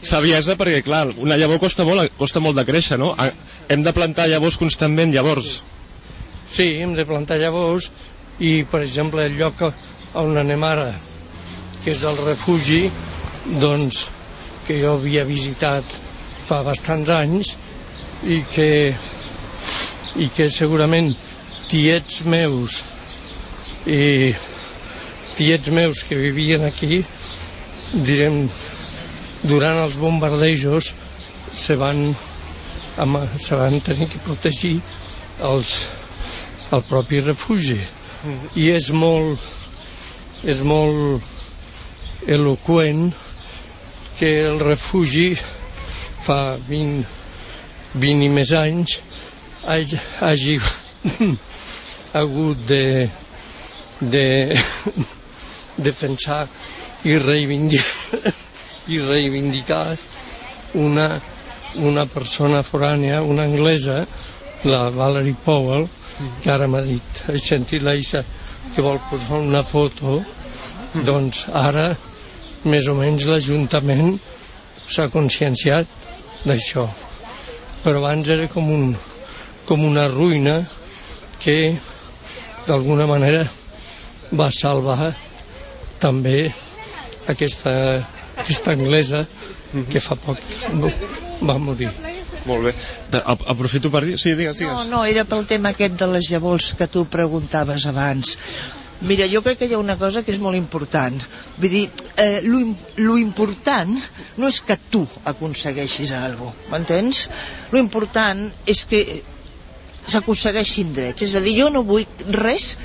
saviesa perquè clar, una llavor costa molt, costa molt de créixer, no? A- Hem de plantar llavors constantment llavors. Sí, hem de plantar llavors i, per exemple, el lloc on anem ara, que és el refugi, doncs, que jo havia visitat fa bastants anys i que, i que segurament tiets meus i tiets meus que vivien aquí, direm, durant els bombardejos se van, se van tenir que protegir als, al propi refugi. I és molt, és molt eloqüent que el refugi fa 20, 20 i més anys hagi, hagi hagut de, de defensar i reivindicar, i reivindicar una, una persona forània, una anglesa, la Valerie Powell, que ara m'ha dit, he sentit la Isa que vol posar una foto, doncs ara més o menys l'Ajuntament s'ha conscienciat d'això. Però abans era com, un, com una ruïna que d'alguna manera va salvar també aquesta, aquesta anglesa que fa poc va morir. Molt bé. Aprofito per dir... Sí, digues, digues. No, no, era pel tema aquest de les llavors que tu preguntaves abans. Mira, jo crec que hi ha una cosa que és molt important. Vull dir, eh, lo, lo important no és que tu aconsegueixis alguna cosa, m'entens? Lo important és que s'aconsegueixin drets. És a dir, jo no vull res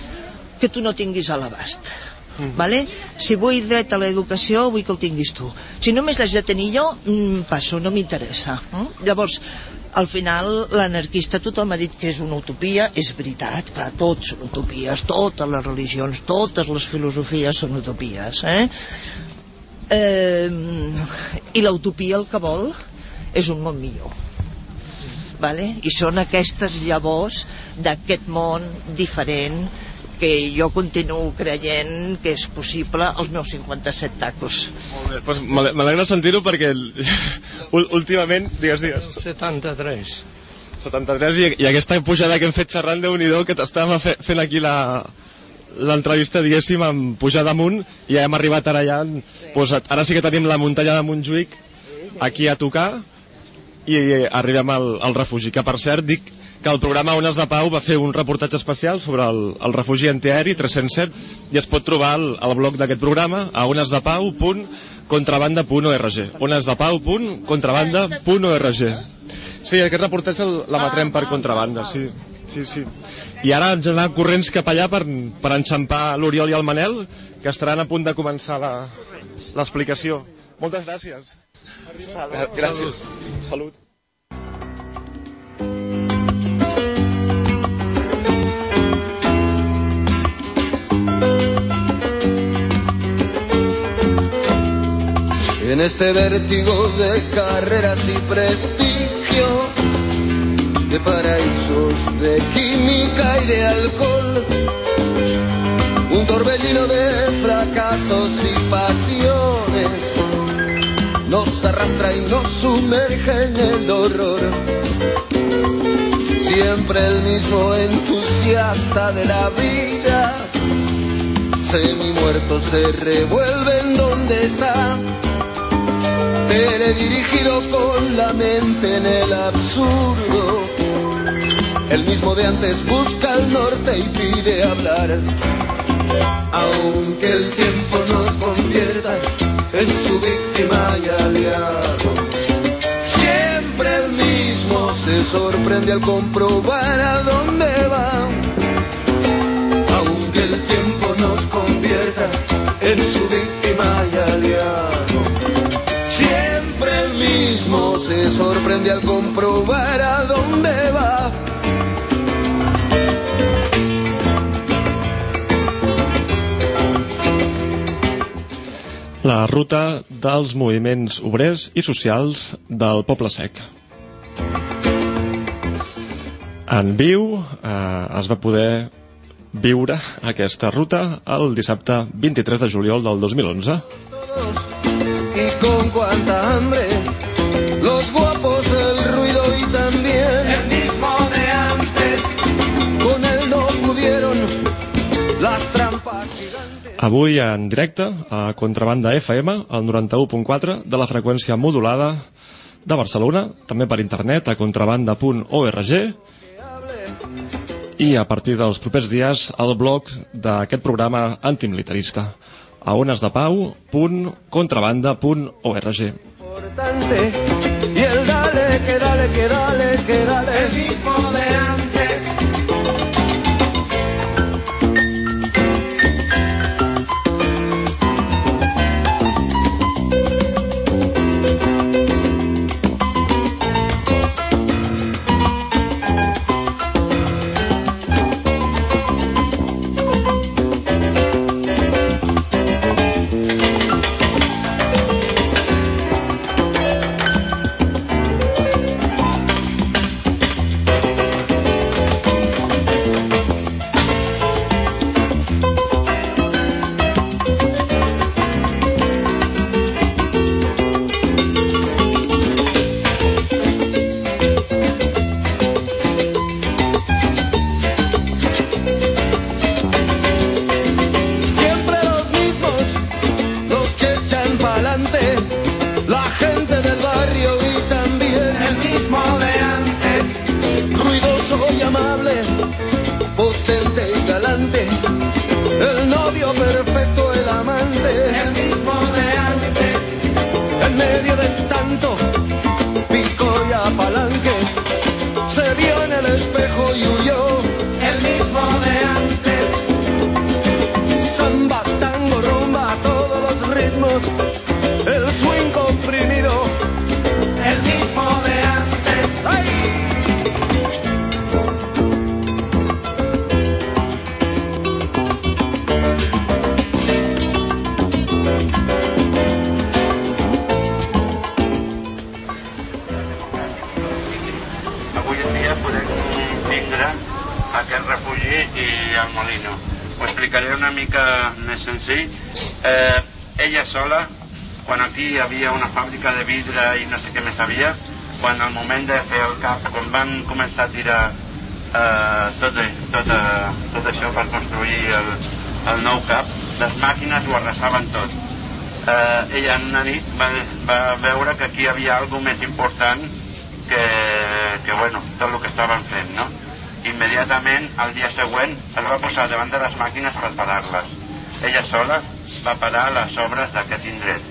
que tu no tinguis a l'abast. Mm. Vale? Si vull dret a l'educació, vull que el tinguis tu. Si només l'haig de tenir jo, mm, passo, no m'interessa. Mm? Llavors, al final, l'anarquista tothom ha dit que és una utopia, és veritat, clar, tots són utopies, totes les religions, totes les filosofies són utopies. Eh? Eh, I l'utopia el que vol és un món millor. Vale? I són aquestes llavors d'aquest món diferent que jo continuo creient que és possible els meus 57 tacos. Molt bé, doncs m'alegra sentir-ho perquè últimament, digues, digues. 73. 73 i, i aquesta pujada que hem fet xerrant de nhi que t'estàvem fe, fent aquí la l'entrevista, diguéssim, amb pujada amunt i ja hem arribat ara ja doncs, ara sí que tenim la muntanya de Montjuïc aquí a tocar i arribem al, al refugi que per cert dic que el programa Ones de Pau va fer un reportatge especial sobre el, el refugi antiaeri 307 i es pot trobar al, al blog d'aquest programa a onesdepau.contrabanda.org onesdepau.contrabanda.org Sí, aquest reportatge l'emetrem per contrabanda, sí. Sí, sí. I ara ens anem corrents cap allà per, per enxampar l'Oriol i el Manel, que estaran a punt de començar l'explicació. Moltes gràcies. Salut. Gràcies. Salut. En este vértigo de carreras y prestigio, de paraísos de química y de alcohol, un torbellino de fracasos y pasiones nos arrastra y nos sumerge en el horror. Siempre el mismo entusiasta de la vida, semi muerto se revuelve en donde está dirigido con la mente en el absurdo. El mismo de antes busca el norte y pide hablar. Aunque el tiempo nos convierta en su víctima y aliado. Siempre el mismo se sorprende al comprobar a dónde va. Aunque el tiempo nos convierta en su víctima y aliado mismo se sorprende al comprobar a dónde va. La ruta dels moviments obrers i socials del Poble Sec. En viu eh, es va poder viure aquesta ruta el dissabte 23 de juliol del 2011. Y con cuánta hambre los guapos Avui en directe a Contrabanda FM, al 91.4 de la freqüència modulada de Barcelona, també per internet a contrabanda.org i a partir dels propers dies al blog d'aquest programa antimilitarista a onesdepau.contrabanda.org y el dale, que dale, que dale, que dale. El mismo de antes. Havia una fàbrica de vidre i no sé què més havia, quan al moment de fer el cap, quan van començar a tirar eh, tot, tot, eh, tot això per construir el, el nou cap, les màquines ho arrasaven tot. Eh, ella en una nit va, va veure que aquí havia alguna més important que, que bueno, tot el que estaven fent, no? Immediatament, el dia següent, es va posar davant de les màquines per parar-les. Ella sola va parar les obres d'aquest indret.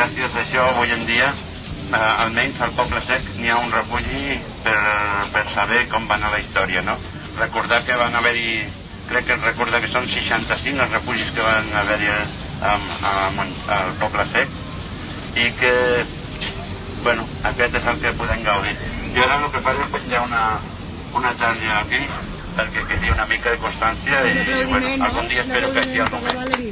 I gràcies a això, avui en dia, eh, almenys al Poble Sec n'hi ha un refugi per, per saber com va anar la història, no? Recordar que van haver-hi, crec que recordar que són 65 els refugis que van haver-hi al Poble Sec i que, bueno, aquest és el que podem gaudir. Jo ara el que faré és penjar una, una talla aquí perquè quedi una mica de constància i, bueno, algun dia espero que sigui el moment.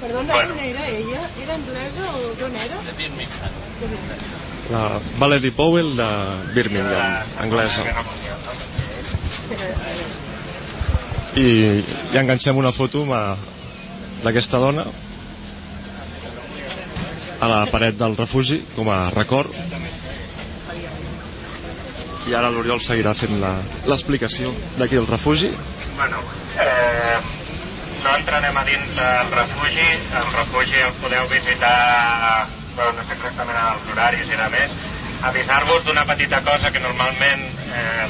Perdona, Bueno. on era ella? Era anglesa o d'on era? De Birmingham. La Valerie Powell de Birmingham, anglesa. I, i enganxem una foto eh, d'aquesta dona a la paret del refugi com a record i ara l'Oriol seguirà fent la- l'explicació d'aquí el refugi Bueno, eh, no entrarem a dins del refugi. El refugi el podeu visitar, bueno, no sé exactament els horaris i de més. Avisar-vos d'una petita cosa que normalment eh,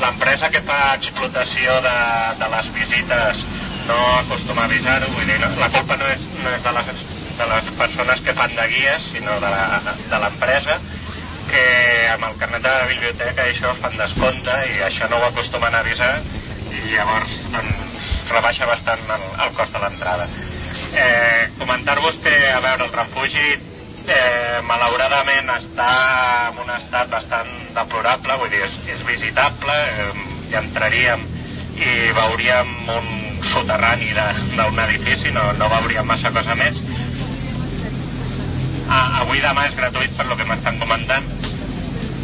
l'empresa que fa explotació de, de les visites no acostuma a avisar-ho, vull dir, no, la culpa no és, no és de, les, de les persones que fan de guies, sinó de de l'empresa, que amb el carnet de la biblioteca això fan descompte i això no ho acostumen a avisar i llavors doncs, rebaixa bastant el, el cost de l'entrada. Eh, Comentar-vos que, a veure, el refugi eh, malauradament està en un estat bastant deplorable, vull dir, és, és visitable, eh, hi entraríem i veuríem un soterrani d'un edifici, no, no veuríem massa cosa més. Ah, avui demà és gratuït per lo que m'estan comentant.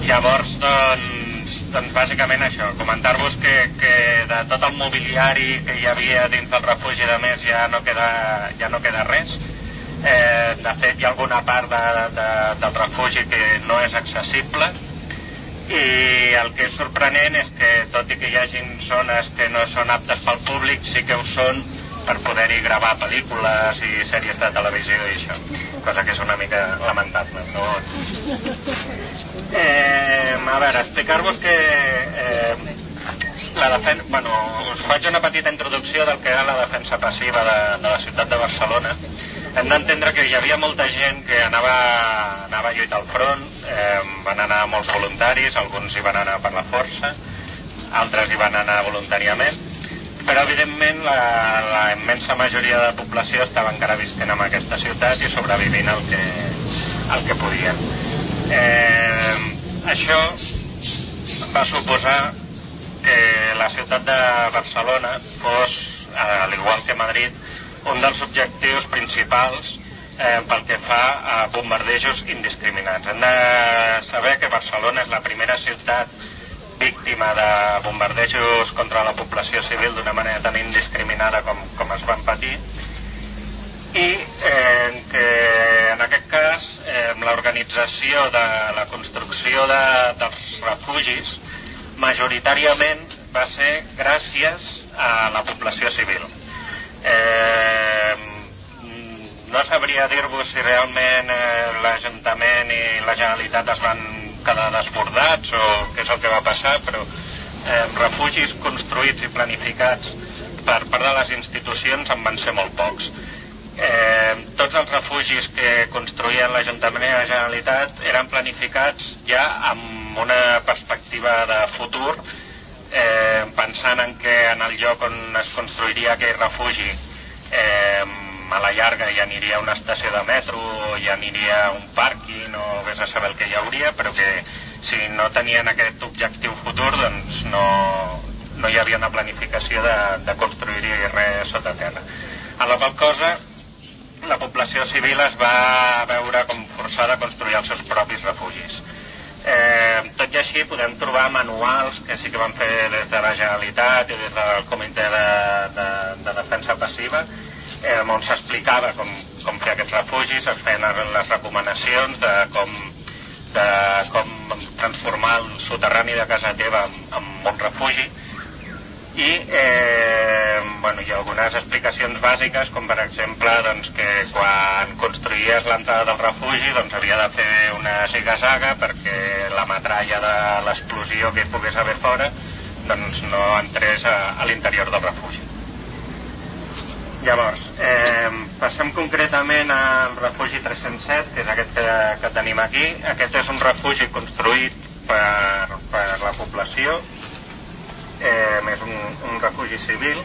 Llavors, doncs, doncs bàsicament això, comentar-vos que, que de tot el mobiliari que hi havia dins del refugi de més ja no queda, ja no queda res. Eh, de fet, hi ha alguna part de, de, del refugi que no és accessible i el que és sorprenent és que tot i que hi hagin zones que no són aptes pel públic, sí que ho són per poder-hi gravar pel·lícules i sèries de televisió i això, cosa que és una mica lamentable. No? Eh, a veure, explicar-vos que eh, la defensa... Bueno, us faig una petita introducció del que era la defensa passiva de, de la ciutat de Barcelona. Hem d'entendre que hi havia molta gent que anava, anava a lluitar al front, eh, van anar molts voluntaris, alguns hi van anar per la força, altres hi van anar voluntàriament, però evidentment la, la immensa majoria de la població estava encara visquent en aquesta ciutat i sobrevivint el que, el que podien. Eh, això va suposar que la ciutat de Barcelona fos, al igual que Madrid, un dels objectius principals eh, pel que fa a bombardejos indiscriminats. Hem de saber que Barcelona és la primera ciutat víctima de bombardejos contra la població civil d'una manera tan indiscriminada com, com es van patir i eh, que en aquest cas eh, l'organització de la construcció de, dels refugis majoritàriament va ser gràcies a la població civil. Eh, no sabria dir-vos si realment eh, l'Ajuntament i la Generalitat es van quedar desbordats o què és el que va passar, però eh, refugis construïts i planificats per part de les institucions en van ser molt pocs. Eh, tots els refugis que construïen l'Ajuntament i la Generalitat eren planificats ja amb una perspectiva de futur eh, pensant en que en el lloc on es construiria aquell refugi eh, a la llarga hi aniria una estació de metro, hi aniria un pàrquing, o vés a saber el que hi hauria, però que si no tenien aquest objectiu futur, doncs no, no hi havia una planificació de, de construir-hi res sota terra. A la qual cosa, la població civil es va veure com forçada a construir els seus propis refugis. Eh, tot i així podem trobar manuals que sí que van fer des de la Generalitat i des del Comitè de, de, de Defensa Passiva eh, on s'explicava com, com fer aquests refugis, es feien les, les recomanacions de com, de com transformar el soterrani de casa teva en, en un refugi. I eh, bueno, hi ha algunes explicacions bàsiques com per exemple doncs, que quan construïes l'entrada del refugi doncs havia de fer una ziga-zaga perquè la metralla de l'explosió que hi pogués haver fora doncs no entrés a, a l'interior del refugi Llavors, eh, passem concretament al refugi 307, que és aquest que, que tenim aquí. Aquest és un refugi construït per, per la població eh, és un, un refugi civil.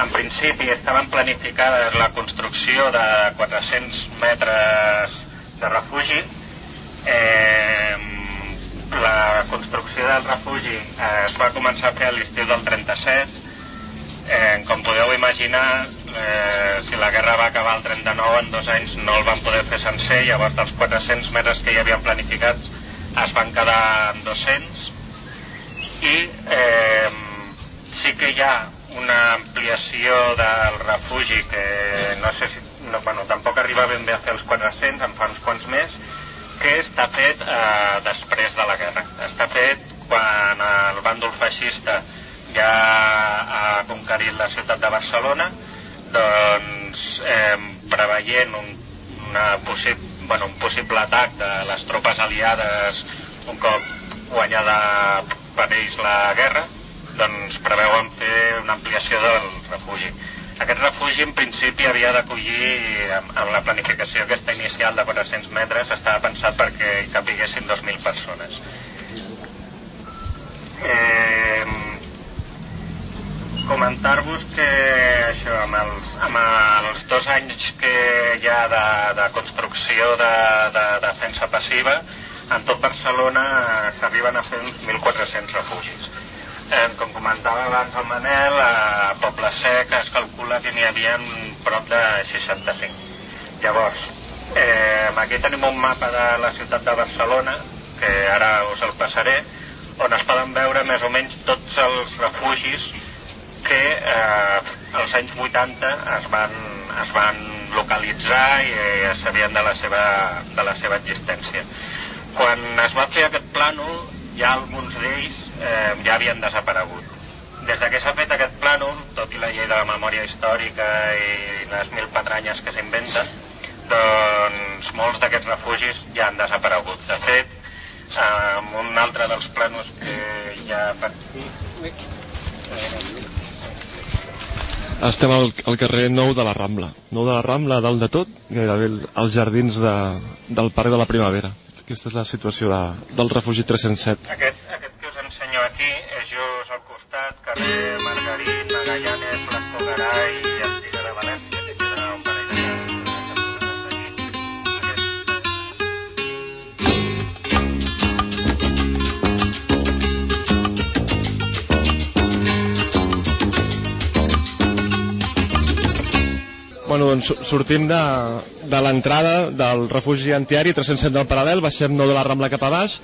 En principi estaven planificades la construcció de 400 metres de refugi. Eh, la construcció del refugi eh, es va començar a fer a l'estiu del 37. Eh, com podeu imaginar, eh, si la guerra va acabar el 39, en dos anys no el van poder fer sencer, llavors dels 400 metres que hi havien planificats es van quedar en 200 i eh, sí que hi ha una ampliació del refugi que no sé si no, bueno, tampoc arriba ben bé a fer els 400 en fa uns quants més que està fet eh, després de la guerra. Està fet quan el bàndol feixista ja ha conquerit la ciutat de Barcelona doncs eh, preveient un, una possible, bueno, un possible atac de les tropes aliades un cop guanyada per ells la guerra doncs preveuen fer una ampliació del refugi. Aquest refugi en principi havia d'acollir en la planificació aquesta inicial de 400 metres estava pensat perquè hi capiguessin 2.000 persones. Eh, Comentar-vos que això, amb els, amb els dos anys que hi ha de, de construcció de, de defensa passiva, en tot Barcelona s'arriben a fer uns 1.400 refugis Eh, com comentava abans el Manel, a Poble Sec es calcula que n'hi havia prop de 65. Llavors, eh, aquí tenim un mapa de la ciutat de Barcelona, que ara us el passaré, on es poden veure més o menys tots els refugis que eh, als anys 80 es van, es van localitzar i eh, sabien de la, seva, de la seva existència. Quan es va fer aquest plànol, ja alguns d'ells eh, ja havien desaparegut. Des que s'ha fet aquest plànol, tot i la llei de la memòria històrica i les mil patranyes que s'inventen, doncs molts d'aquests refugis ja han desaparegut. De fet, eh, amb un altre dels plànols que ja per aquí... Estem al, al carrer Nou de la Rambla. Nou de la Rambla, dalt de tot, gairebé als jardins de, del Parc de la Primavera. Aquesta és la situació de, del refugi 307. Aquest, aquest que us ensenyo aquí és just al costat, carrer Margarit, Magallanes, Blasco Garay i Antiga de València, Bueno, doncs sortim de, de l'entrada del refugi antiari 307 del Paral·lel, baixem nou de la Rambla cap a baix.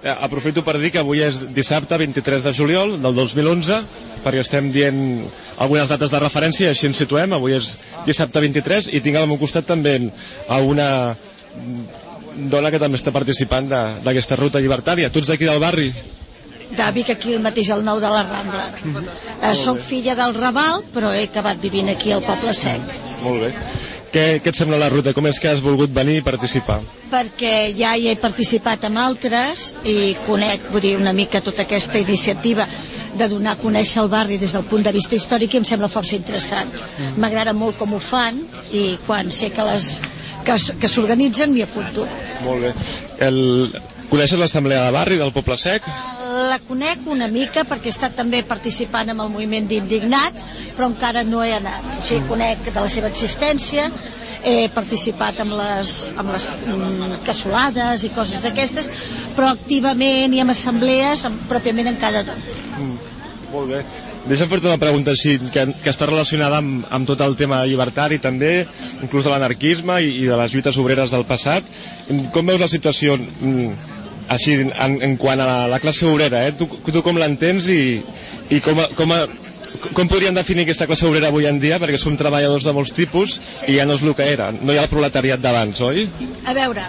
Eh, aprofito per dir que avui és dissabte 23 de juliol del 2011, perquè estem dient algunes dates de referència, així ens situem. Avui és dissabte 23 i tinc al meu costat també a una dona que també està participant d'aquesta ruta llibertària. Tots d'aquí del barri? De Vic aquí mateix al nou de la Rambla. Eh, soc filla del Raval, però he acabat vivint aquí al Poble Sec, Molt bé. Què, què et sembla la ruta? Com és que has volgut venir i participar? perquè ja hi he participat amb altres i conec, vull dir, una mica tota aquesta iniciativa de donar a conèixer el barri des del punt de vista històric i em sembla força interessant. M'agrada molt com ho fan i quan sé que les que, que s'organitzen m'hi apunto. Molt bé. El, Coneixes l'assemblea de barri del Poble Sec? La conec una mica perquè he estat també participant en el moviment d'indignats, però encara no he anat. O sigui, conec de la seva existència, he participat amb les, amb les mm, cassolades i coses d'aquestes, però activament i amb assemblees, amb, pròpiament encara no. Mm, molt bé. Deixa'm fer-te una pregunta així, que, que està relacionada amb, amb tot el tema llibertari també, inclús de l'anarquisme i, i de les lluites obreres del passat. Com veus la situació mm, així en, en quant a la, la classe obrera, eh? tu, tu com l'entens i, i com, a, com, a, com podríem definir aquesta classe obrera avui en dia? Perquè som treballadors de molts tipus i ja no és el que era. No hi ha el proletariat d'abans, oi? A veure,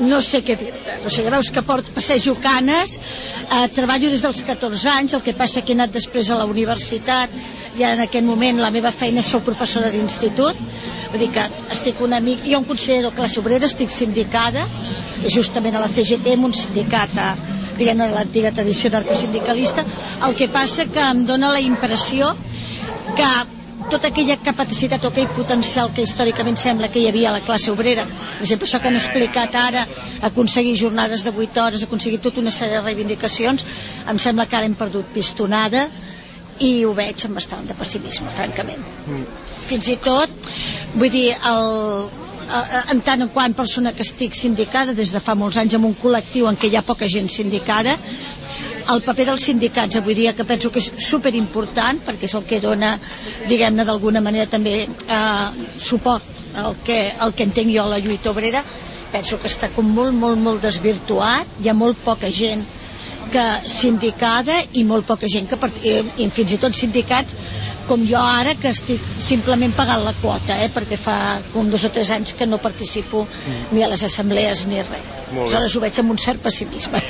no sé què dir-te. O sigui, veus que porto, passejo canes, eh, treballo des dels 14 anys, el que passa que he anat després a la universitat i en aquest moment la meva feina és ser professora d'institut, vull dir que estic una mica... Jo em considero classe obrera, estic sindicada, justament a la CGT, amb un sindicat a, diguem-ne, l'antiga tradició narcosindicalista, el que passa que em dóna la impressió que tota aquella capacitat o aquell potencial que històricament sembla que hi havia a la classe obrera, per exemple, això que han explicat ara, aconseguir jornades de 8 hores, aconseguir tota una sèrie de reivindicacions, em sembla que ara hem perdut pistonada i ho veig amb bastant de pessimisme, francament. Mm. Fins i tot, vull dir, el, en tant en quant persona que estic sindicada des de fa molts anys en un col·lectiu en què hi ha poca gent sindicada el paper dels sindicats. Avui dia que penso que és super important perquè és el que dona diguem-ne d'alguna manera també eh, suport al que, el que entenc jo la lluita obrera. Penso que està com molt, molt, molt desvirtuat. Hi ha molt poca gent que sindicada i molt poca gent que part... i, i fins i tot sindicats com jo ara que estic simplement pagant la quota eh, perquè fa com dos o tres anys que no participo mm. ni a les assemblees ni res aleshores ho veig amb un cert pessimisme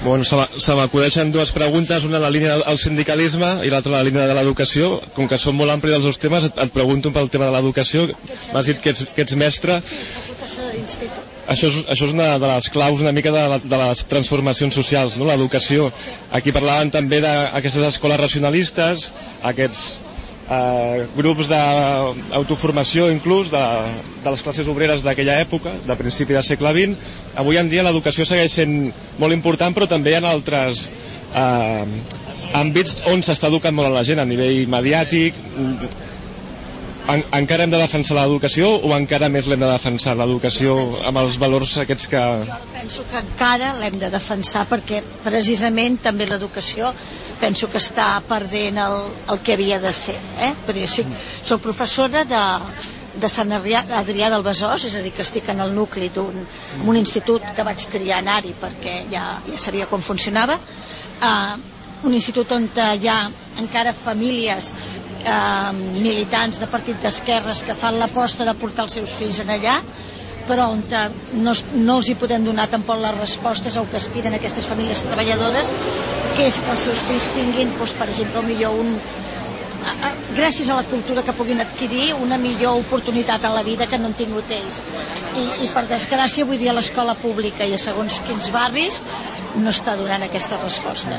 Bueno, se m'acudeixen dues preguntes, una a la línia del sindicalisme i l'altra a la línia de l'educació. Com que són molt amplis els dos temes, et, et pregunto pel tema de l'educació. M'has dit que ets, que ets mestre. Sí, professora d'institut. Això és, això és una de les claus una mica de, de les transformacions socials, no? l'educació. Aquí parlaven també d'aquestes escoles racionalistes, aquests eh, grups d'autoformació inclús de, de les classes obreres d'aquella època, de principi del segle XX. Avui en dia l'educació segueix sent molt important, però també hi ha altres eh, àmbits on s'està educant molt a la gent, a nivell mediàtic, en, encara hem de defensar l'educació o encara més l'hem de defensar l'educació amb els valors aquests que... Jo penso que encara l'hem de defensar perquè precisament també l'educació penso que està perdent el, el que havia de ser eh? dir, sí, soc professora de, de Sant Adrià, Adrià del Besòs, és a dir, que estic en el nucli d'un un institut que vaig triar anar-hi perquè ja, ja sabia com funcionava, uh, un institut on hi ha encara famílies eh, militants de partit d'esquerres que fan l'aposta de portar els seus fills en allà però on no, no els hi podem donar tampoc les respostes al que aspiren aquestes famílies treballadores que és que els seus fills tinguin doncs, per exemple millor un gràcies a la cultura que puguin adquirir una millor oportunitat a la vida que no han tingut ells. I, i per desgràcia vull dir a l'escola pública i a segons quins barris no està donant aquesta resposta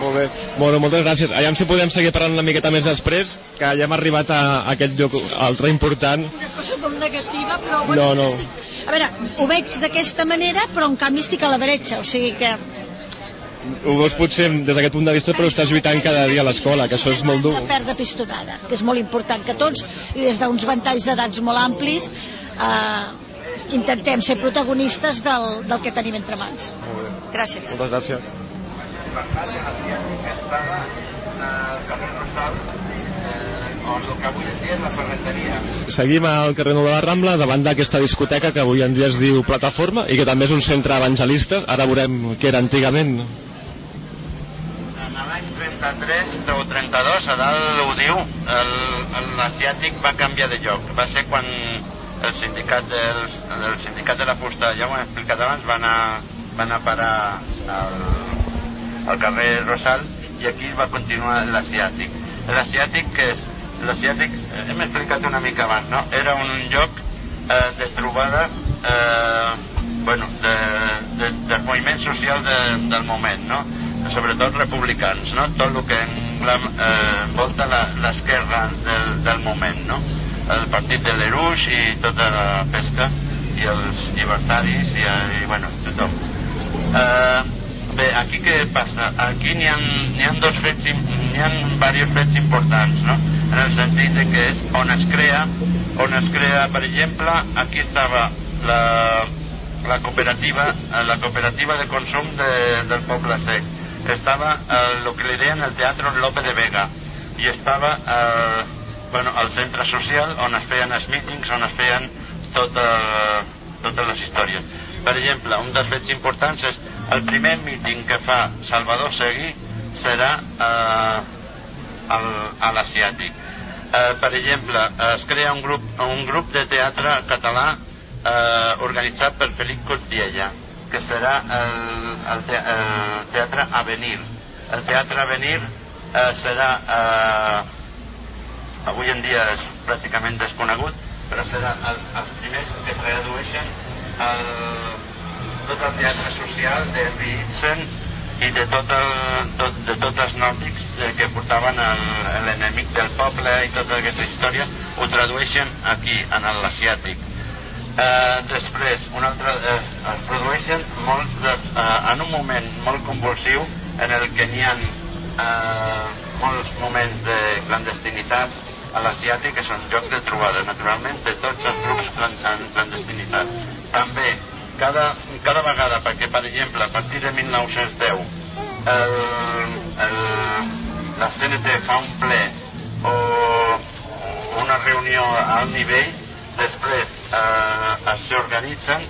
molt bé. Bueno, moltes gràcies. Aviam si podem seguir parlant una miqueta més després, que ja hem arribat a, a aquest lloc altre important. Una cosa molt negativa, però bueno, no, no. Estic... A veure, ho veig d'aquesta manera, però en canvi estic a la bretxa, o sigui que... Ho veus potser des d'aquest punt de vista, però estàs lluitant cada dia a l'escola, que això és molt dur. perdre pistonada, que és molt important que tots, i des d'uns ventalls d'edats molt amplis, eh, intentem ser protagonistes del, del que tenim entre mans. Gràcies. Moltes gràcies Seguim al carrer Nou de la Rambla davant d'aquesta discoteca que avui en dia es diu Plataforma i que també és un centre evangelista. Ara veurem què era antigament. En l'any 33 o 32, a dalt ho diu, l'asiàtic va canviar de lloc. Va ser quan el sindicat, del, el sindicat de la fusta, ja ho hem explicat abans, va anar, va anar a parar al, al carrer Rosal i aquí va continuar l'asiàtic. L'asiàtic que és? L'asiàtic, eh, hem explicat una mica abans, no? Era un lloc eh, de trobada eh, bueno, de, de, del moviment social de, del moment, no? sobretot republicans, no? tot el que eh, envolta l'esquerra del, del moment, no? el partit de l'Eruix i tota la pesca i els llibertaris i, i bueno, tothom aquí què passa? Aquí n'hi ha, ha dos fets, n'hi ha diversos fets importants, no? En el sentit de que és on es crea, on es crea, per exemple, aquí estava la, la cooperativa, eh, la cooperativa de consum de, del Poble Sec. Estava el, el que li deien el Teatre Lope de Vega i estava eh, bueno, el centre social on es feien els mítings, on es feien tota, totes les històries. Per exemple, un dels fets importants és el primer míting que fa Salvador Seguí serà eh, al, a l'Asiàtic. Eh, per exemple, es crea un grup, un grup de teatre català eh, organitzat per Felip Costiella, que serà el, el, te, el Teatre Avenir. El Teatre Avenir eh, serà, eh, avui en dia és pràcticament desconegut, però serà el, els primers que tradueixen el, tot el teatre social de Ibsen i de, tot el, tot, de tots els nòrdics que portaven l'enemic del poble i tota aquesta història ho tradueixen aquí, en l'asiàtic. Eh, després un altre, eh, es produeixen molts de, eh, en un moment molt convulsiu en el que n'hi ha eh, molts moments de clandestinitat a l'asiàtic que són jocs de trobada naturalment de tots els grups clan- en clandestinitat també cada, cada vegada, perquè per exemple a partir de 1910 el, el, la CNT fa un ple o una reunió a alt nivell després eh, es s'organitzen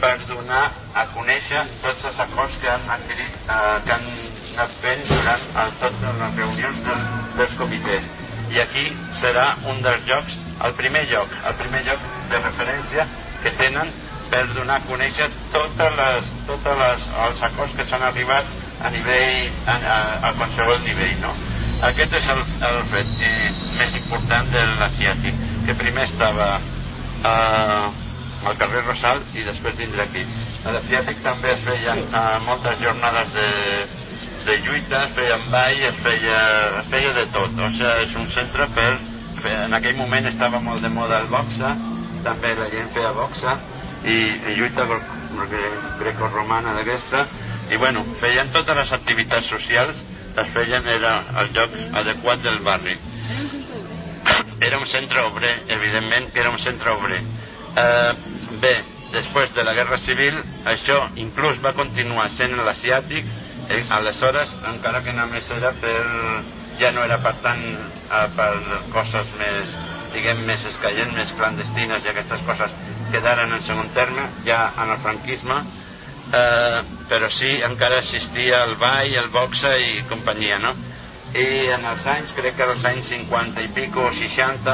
per donar a conèixer tots els acords que han adquirit, eh, que han anat fent durant el, totes les reunions del, dels comitès. I aquí serà un dels llocs, el primer lloc, el primer lloc de referència que tenen per donar a conèixer totes les, totes les, els acords que s'han arribat a nivell, a, a, a qualsevol nivell, no? Aquest és el, el fet eh, més important de l'asiàtic, que primer estava eh, al carrer Rosal i després vindrà aquí. A l'asiàtic també es feien eh, moltes jornades de, de lluita, es feien ball, es feia, es feia de tot. O sigui, és un centre per... En aquell moment estava molt de moda el boxa, també la gent feia boxa, i, i lluita gre- gre- grecorromana d'aquesta, i bueno, feien totes les activitats socials, les feien, era el lloc adequat del barri. Era un centre obrer, evidentment que era un centre obrer. Eh, bé, després de la Guerra Civil, això inclús va continuar sent l'asiàtic, eh, aleshores, encara que només era per... ja no era per tant eh, per coses més, diguem, més escaient, més clandestines i aquestes coses quedaren en segon terme, ja en el franquisme, eh, però sí, encara existia el ball, el boxa i companyia, no? i en els anys, crec que als anys 50 i pico o 60,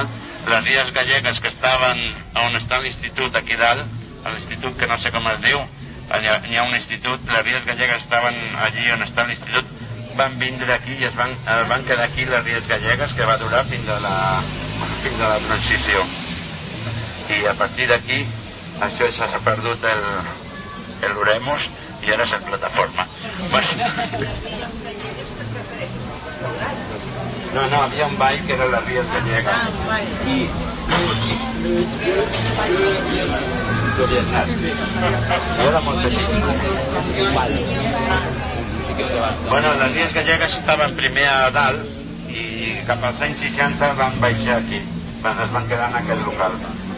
les Ries Gallegues que estaven on està l'institut aquí dalt, l'institut que no sé com es diu, allà, hi ha un institut, les Ries Gallegues estaven allí on està l'institut, van vindre aquí i es van, eh, van quedar aquí les Ries Gallegues que va durar fins a la, fins a la transició. I a partir d'aquí, això ja s'ha perdut el, el Oremos i ara és el plataforma. Bueno, No, no, había un ball que era la Rías Gallegas. Y... Yo Bueno, les Ries Gallegues estaven primer a dalt i cap als anys 60 van baixar aquí. Van, es van quedar en aquest local.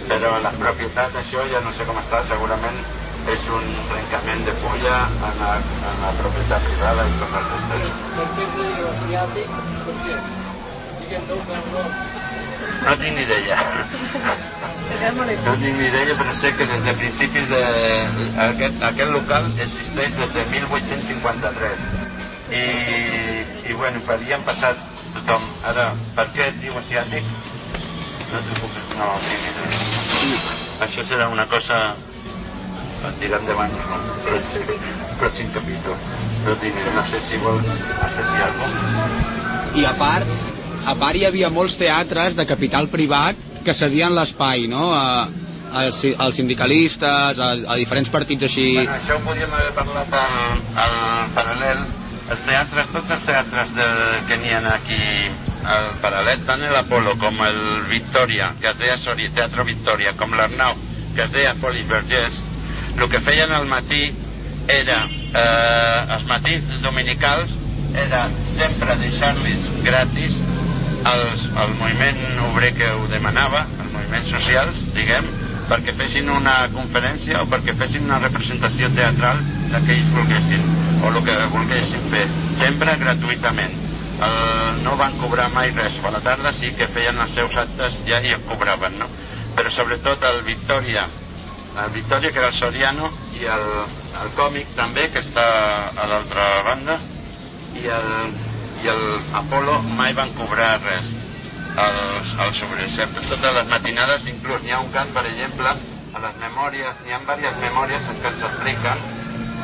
Però la propietat, això ja no sé com està, segurament és un trencament de fulla en la, en la propietat privada i? Digue'm-ho, però no. No tinc ni idea. No tinc ni idea, però sé que des de principis de... Aquest, aquest local existeix des de 1853. I, i bueno, per allà han passat tothom. Ara, per què et diu asiàtic? No t'ho puc... No, tinc ni idea. Això serà una cosa a tirar endavant no? pròxim, pròxim capítol. No tinc ni idea. No sé si vol afegir alguna cosa. I a part, a part hi havia molts teatres de capital privat que cedien l'espai, no? A, als, sindicalistes, a, a diferents partits així... Bueno, això ho podíem haver parlat al, al paral·lel. Els teatres, tots els teatres de, que n'hi ha aquí al paral·lel, tant l'Apolo com el Victoria, que es deia sorry, Teatro Victoria, com l'Arnau, que es deia Foli Vergés, el que feien al matí era eh, els matins dominicals era sempre deixar-los gratis als, al moviment obrer que ho demanava, els moviments socials, diguem, perquè fessin una conferència o perquè fessin una representació teatral de que ells volguessin o el que volguessin fer, sempre gratuïtament. El, no van cobrar mai res, a la tarda sí que feien els seus actes ja i en cobraven, no? Però sobretot el Victòria, el Victòria que era el Soriano i el, el còmic també que està a l'altra banda i el, i el Apolo mai van cobrar res. Als, als sempre, totes les matinades, inclús n'hi ha un cas, per exemple, a les memòries, n'hi ha diverses memòries en què ens expliquen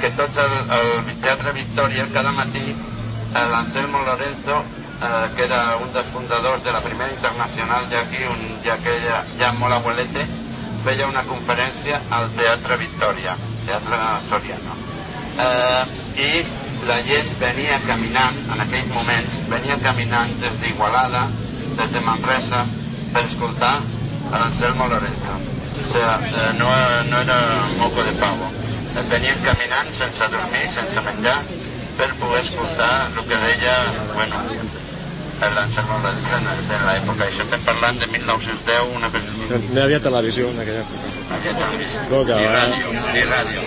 que tots el, el Teatre Victòria cada matí eh, l'Anselmo Lorenzo eh, que era un dels fundadors de la primera internacional ja aquí, un, ja que ja, ja molt abuelete feia una conferència al Teatre Victòria Teatre Soriano. Eh, i la gent venia caminant en aquells moments venia caminant des d'Igualada des de Manresa per escoltar a l'Anselmo Lorenzo. O sea, eh, no, no era moco de pavo. Eh, venien caminant sense dormir, sense menjar per poder escoltar el que deia bueno, l'Anselmo Lorenzo de l'època això estem parlant de 1910 una No hi havia televisió en aquella època. No hi havia televisió, No, que ni va. ràdio, ni ràdio.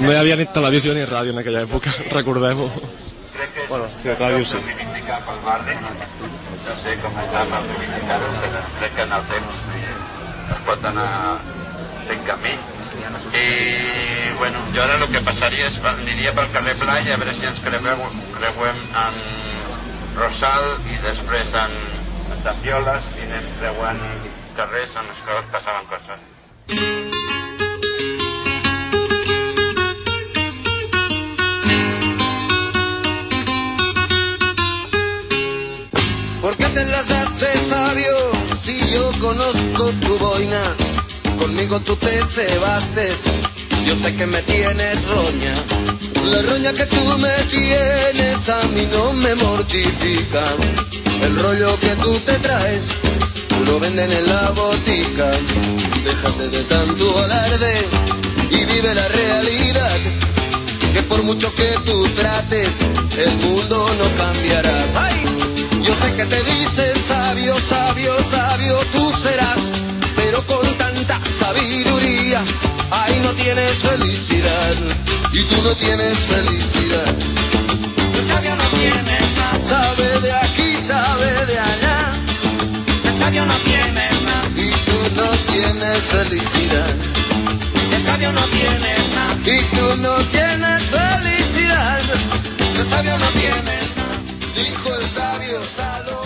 No hi havia ni televisió ni ràdio en aquella època, recordem-ho. Crec que Bueno, sí, ràdio sí. reivindicar pel barri, no sé com està per reivindicar-ho, però crec que en el temps es pot anar fent camí. I, bueno, jo ara el que passaria és aniria pel carrer Blai a veure si ens creuem, creuem en Rosal i després en, Tapioles i anem creuant carrers en els que passaven coses. ¿Por qué te de sabio si yo conozco tu boina? Conmigo tú te cebaste, yo sé que me tienes roña. La roña que tú me tienes a mí no me mortifica. El rollo que tú te traes lo venden en la botica. Déjate de tanto alarde y vive la realidad. Que por mucho que tú trates, el mundo no cambiarás. ¡Ay! Yo sé que te dicen sabio, sabio, sabio, tú serás, pero con tanta sabiduría, ahí no tienes felicidad, y tú no tienes felicidad. De sabio no tienes nada, sabe de aquí, sabe de allá, de sabio no tienes nada, y tú no tienes felicidad. De sabio no tienes nada, y tú no tienes felicidad. De sabio no tienes nada, dijo el sabio Salomón.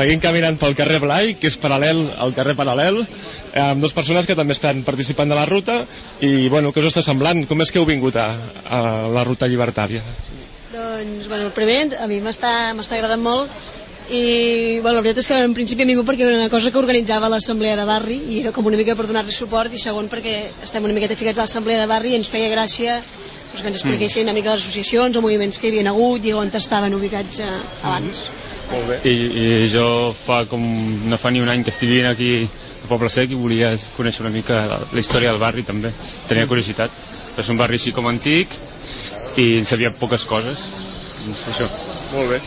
Seguim caminant pel carrer Blai, que és paral·lel al carrer Paral·lel, eh, amb dues persones que també estan participant de la ruta, i, bueno, què us està semblant? Com és que heu vingut a, a la ruta llibertària? Doncs, bueno, primer, a mi m'està agradant molt i bueno, la veritat és que en principi he vingut perquè era una cosa que organitzava l'assemblea de barri i era com una mica per donar-li suport i segon perquè estem una miqueta ficats a l'assemblea de barri i ens feia gràcia doncs, que ens expliquessin una mica les associacions o moviments que hi havia hagut i on estaven ubicats eh, abans. Bé. I, I jo fa com no fa ni un any que estic vivint aquí a Poble Sec i volia conèixer una mica la, la història del barri també. Tenia curiositat. És un barri així com antic i sabia poques coses. Doncs això. Molt bé.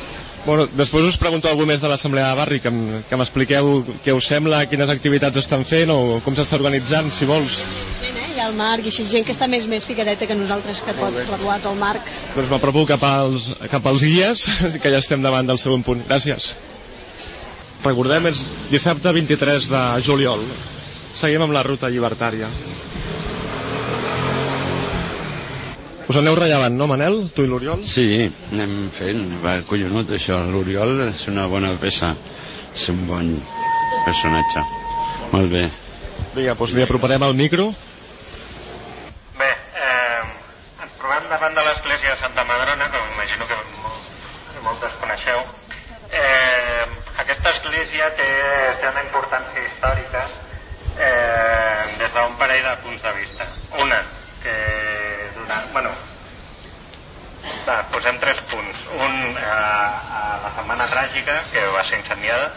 Bueno, després us pregunto algú més de l'Assemblea de Barri, que, que m'expliqueu què us sembla, quines activitats estan fent o com s'està organitzant, si vols. Gent, eh? Hi ha el Marc i així, gent que està més més ficadeta que nosaltres, que Molt pot bé. saludar el Marc. Doncs m'apropo cap als, cap als guies, que ja estem davant del segon punt. Gràcies. Recordem, és dissabte 23 de juliol. Seguim amb la ruta llibertària. Us aneu rellevant, no, Manel? Tu i l'Oriol? Sí, anem fent, va collonut això, l'Oriol és una bona peça, és un bon personatge. Molt bé. Vinga, doncs li aproparem el micro. Bé, eh, ens trobem davant de l'església de Santa Madrona, que m'imagino que, que moltes coneixeu. Eh, aquesta església té, té una importància històrica eh, des d'un parell de punts de vista. Una. Bueno, va, posem tres punts. Un, eh, a la setmana tràgica, que va ser incendiada,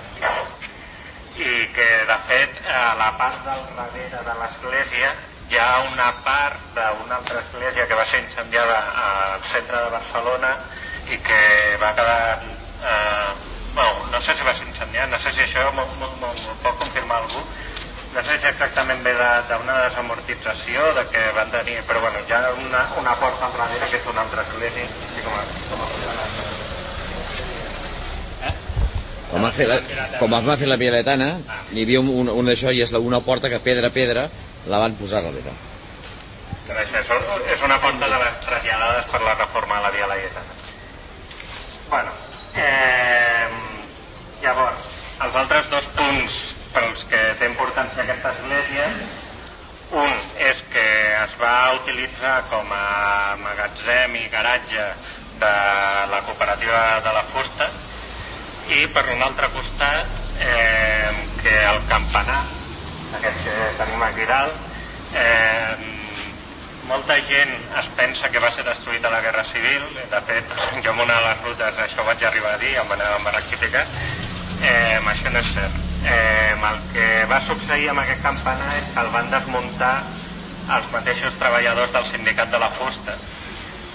i que de fet a la part del darrere de l'església hi ha una part d'una altra església que va ser incendiada al centre de Barcelona i que va quedar eh, bueno, no sé si va ser incendiat no sé si això m'ho pot confirmar algú no sé si exactament ve d'una desamortització de que van tenir, però bueno, hi ha una, una porta al darrere que és una altra església com a, com a com va fer la, com va fer la Via hi havia un, un, un d'això i és una porta que pedra a pedra la van posar darrere. Per això és una porta de les traslladades per la reforma de la Via Laietana. Bueno, eh, llavors, els altres dos punts pels que té importància aquesta església un és que es va utilitzar com a magatzem i garatge de la cooperativa de la fusta i per un altre costat eh, que el campanar aquest que tenim aquí dalt eh, molta gent es pensa que va ser destruït a la Guerra Civil de fet jo en una de les rutes això vaig arribar a dir em van, em eh, això no és cert eh, el que va succeir amb aquest campanar és que el van desmuntar els mateixos treballadors del sindicat de la fusta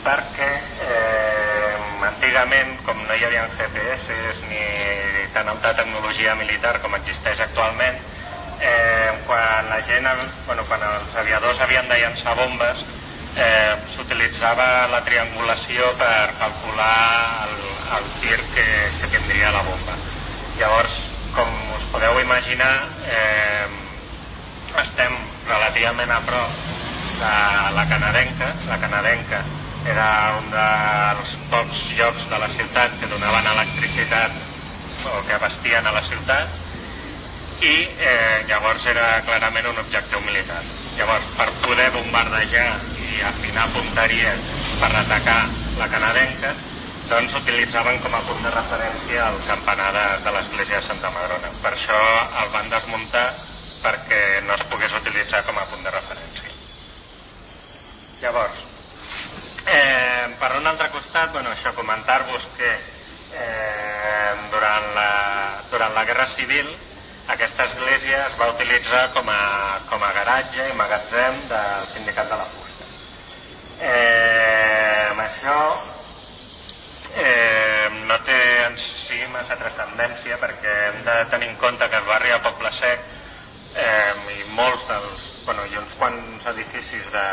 perquè eh, antigament, com no hi havia GPS ni tan alta tecnologia militar com existeix actualment, eh, quan la gent, bueno, quan els aviadors havien de llançar bombes, eh, s'utilitzava la triangulació per calcular el, el tir que, que tindria la bomba. Llavors, com us podeu imaginar, eh, estem relativament a prop de la canadenca. La canadenca era un dels pocs llocs de la ciutat que donaven electricitat o que abastien a la ciutat i eh, llavors era clarament un objectiu militar. Llavors, per poder bombardejar i afinar punteries per atacar la canadenca, doncs utilitzaven com a punt de referència el campanar de, de l'església de Santa Madrona. Per això el van desmuntar perquè no es pogués utilitzar com a punt de referència. Llavors, Eh, per un altre costat, bueno, això comentar-vos que eh, durant, la, durant la Guerra Civil aquesta església es va utilitzar com a, com a garatge i magatzem del sindicat de la fusta. Eh, amb això eh, no té en si massa transcendència perquè hem de tenir en compte que el barri a Poble Sec eh, i molts dels, bueno, i uns quants edificis de,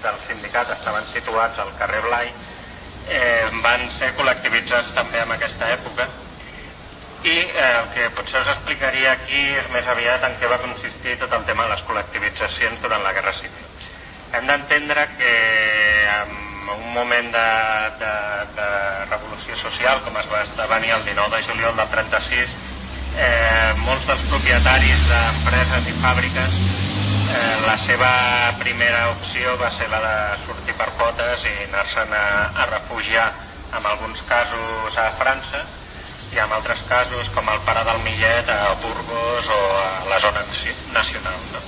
del sindicat estaven situats al carrer Blai eh, van ser col·lectivitzats també en aquesta època i eh, el que potser us explicaria aquí és més aviat en què va consistir tot el tema de les col·lectivitzacions durant la Guerra Civil. Hem d'entendre que en un moment de, de, de revolució social, com es va esdevenir el 19 de juliol del 36, eh, molts dels propietaris d'empreses i fàbriques eh, la seva primera opció va ser la de sortir per potes i anar-se'n a, a refugiar en alguns casos a França i en altres casos com el pare del Millet a Burgos o a la zona nacional no?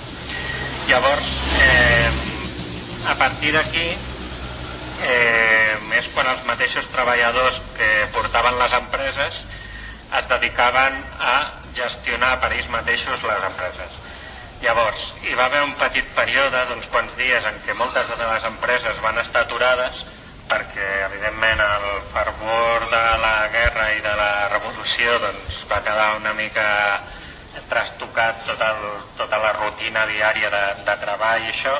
llavors eh, a partir d'aquí eh, és quan els mateixos treballadors que portaven les empreses es dedicaven a gestionar per ells mateixos les empreses. Llavors, hi va haver un petit període d'uns quants dies en què moltes de les empreses van estar aturades perquè, evidentment, el fervor de la guerra i de la revolució doncs, va quedar una mica trastocat tota, el, tota la rutina diària de, de treball i això,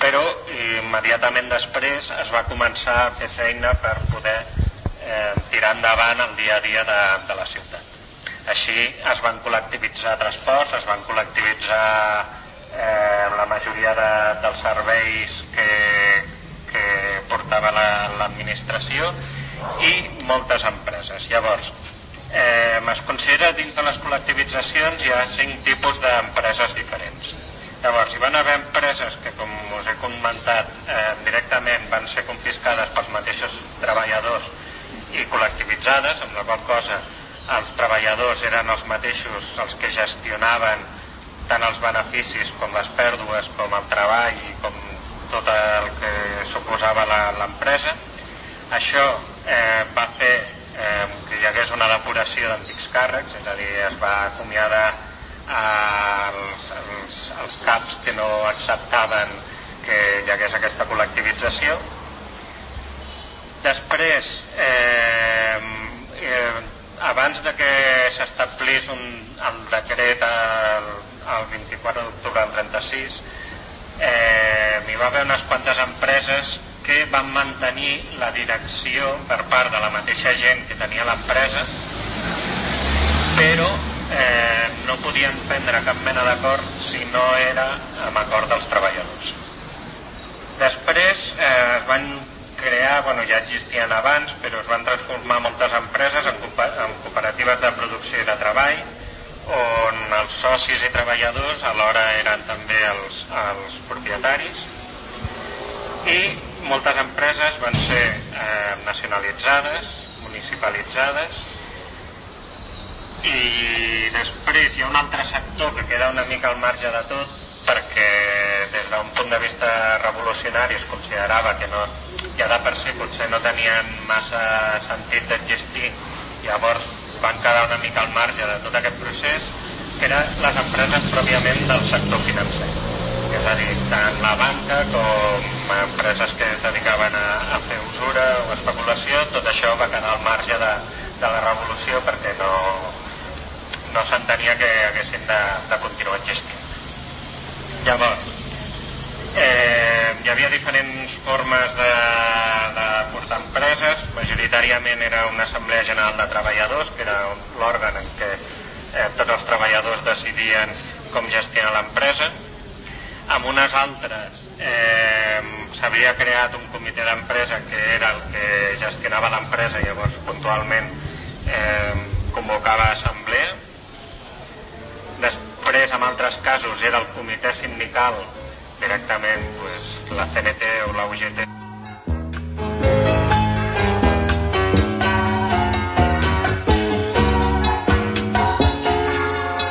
però immediatament després es va començar a fer feina per poder eh, tirar endavant el dia a dia de, de la ciutat. Així es van col·lectivitzar transports, es van col·lectivitzar eh, la majoria de, dels serveis que, que portava l'administració la, i moltes empreses. Llavors, eh, es considera dins de les col·lectivitzacions hi ha cinc tipus d'empreses diferents. Llavors, hi van haver empreses que, com us he comentat, eh, directament van ser confiscades pels mateixos treballadors i col·lectivitzades, amb la qual cosa els treballadors eren els mateixos els que gestionaven tant els beneficis com les pèrdues, com el treball i com tot el que suposava l'empresa. Això eh, va fer eh, que hi hagués una depuració d'antics càrrecs, és a dir, es va acomiadar als, als, als caps que no acceptaven que hi hagués aquesta col·lectivització. Després, eh, eh, abans de que s'establís el decret el, el 24 d'octubre del 36, eh, hi va haver unes quantes empreses que van mantenir la direcció per part de la mateixa gent que tenia l'empresa però eh, no podien prendre cap mena d'acord si no era amb acord dels treballadors. Després eh, es van crear, bueno, ja existien abans, però es van transformar moltes empreses en, en cooperatives de producció i de treball, on els socis i treballadors alhora eren també els, els propietaris. I moltes empreses van ser eh, nacionalitzades, municipalitzades i després hi ha un altre sector que queda una mica al marge de tot perquè des d'un punt de vista revolucionari es considerava que no, ja de per si potser no tenien massa sentit d'existir. Llavors van quedar una mica al marge de tot aquest procés que eren les empreses pròpiament del sector financer. És a dir, tant la banca com empreses que es dedicaven a, a fer usura o especulació, tot això va quedar al marge de, de la revolució perquè no, no s'entenia que haguessin de, de continuar existint. Llavors, eh, hi havia diferents formes de, de portar empreses, majoritàriament era una assemblea general de treballadors, que era l'òrgan en què eh, tots els treballadors decidien com gestionar l'empresa, amb unes altres eh, s'havia creat un comitè d'empresa que era el que gestionava l'empresa i llavors puntualment eh, convocava assemblea. Després en altres casos era el comitè sindical directament pues, la CNT o la UGT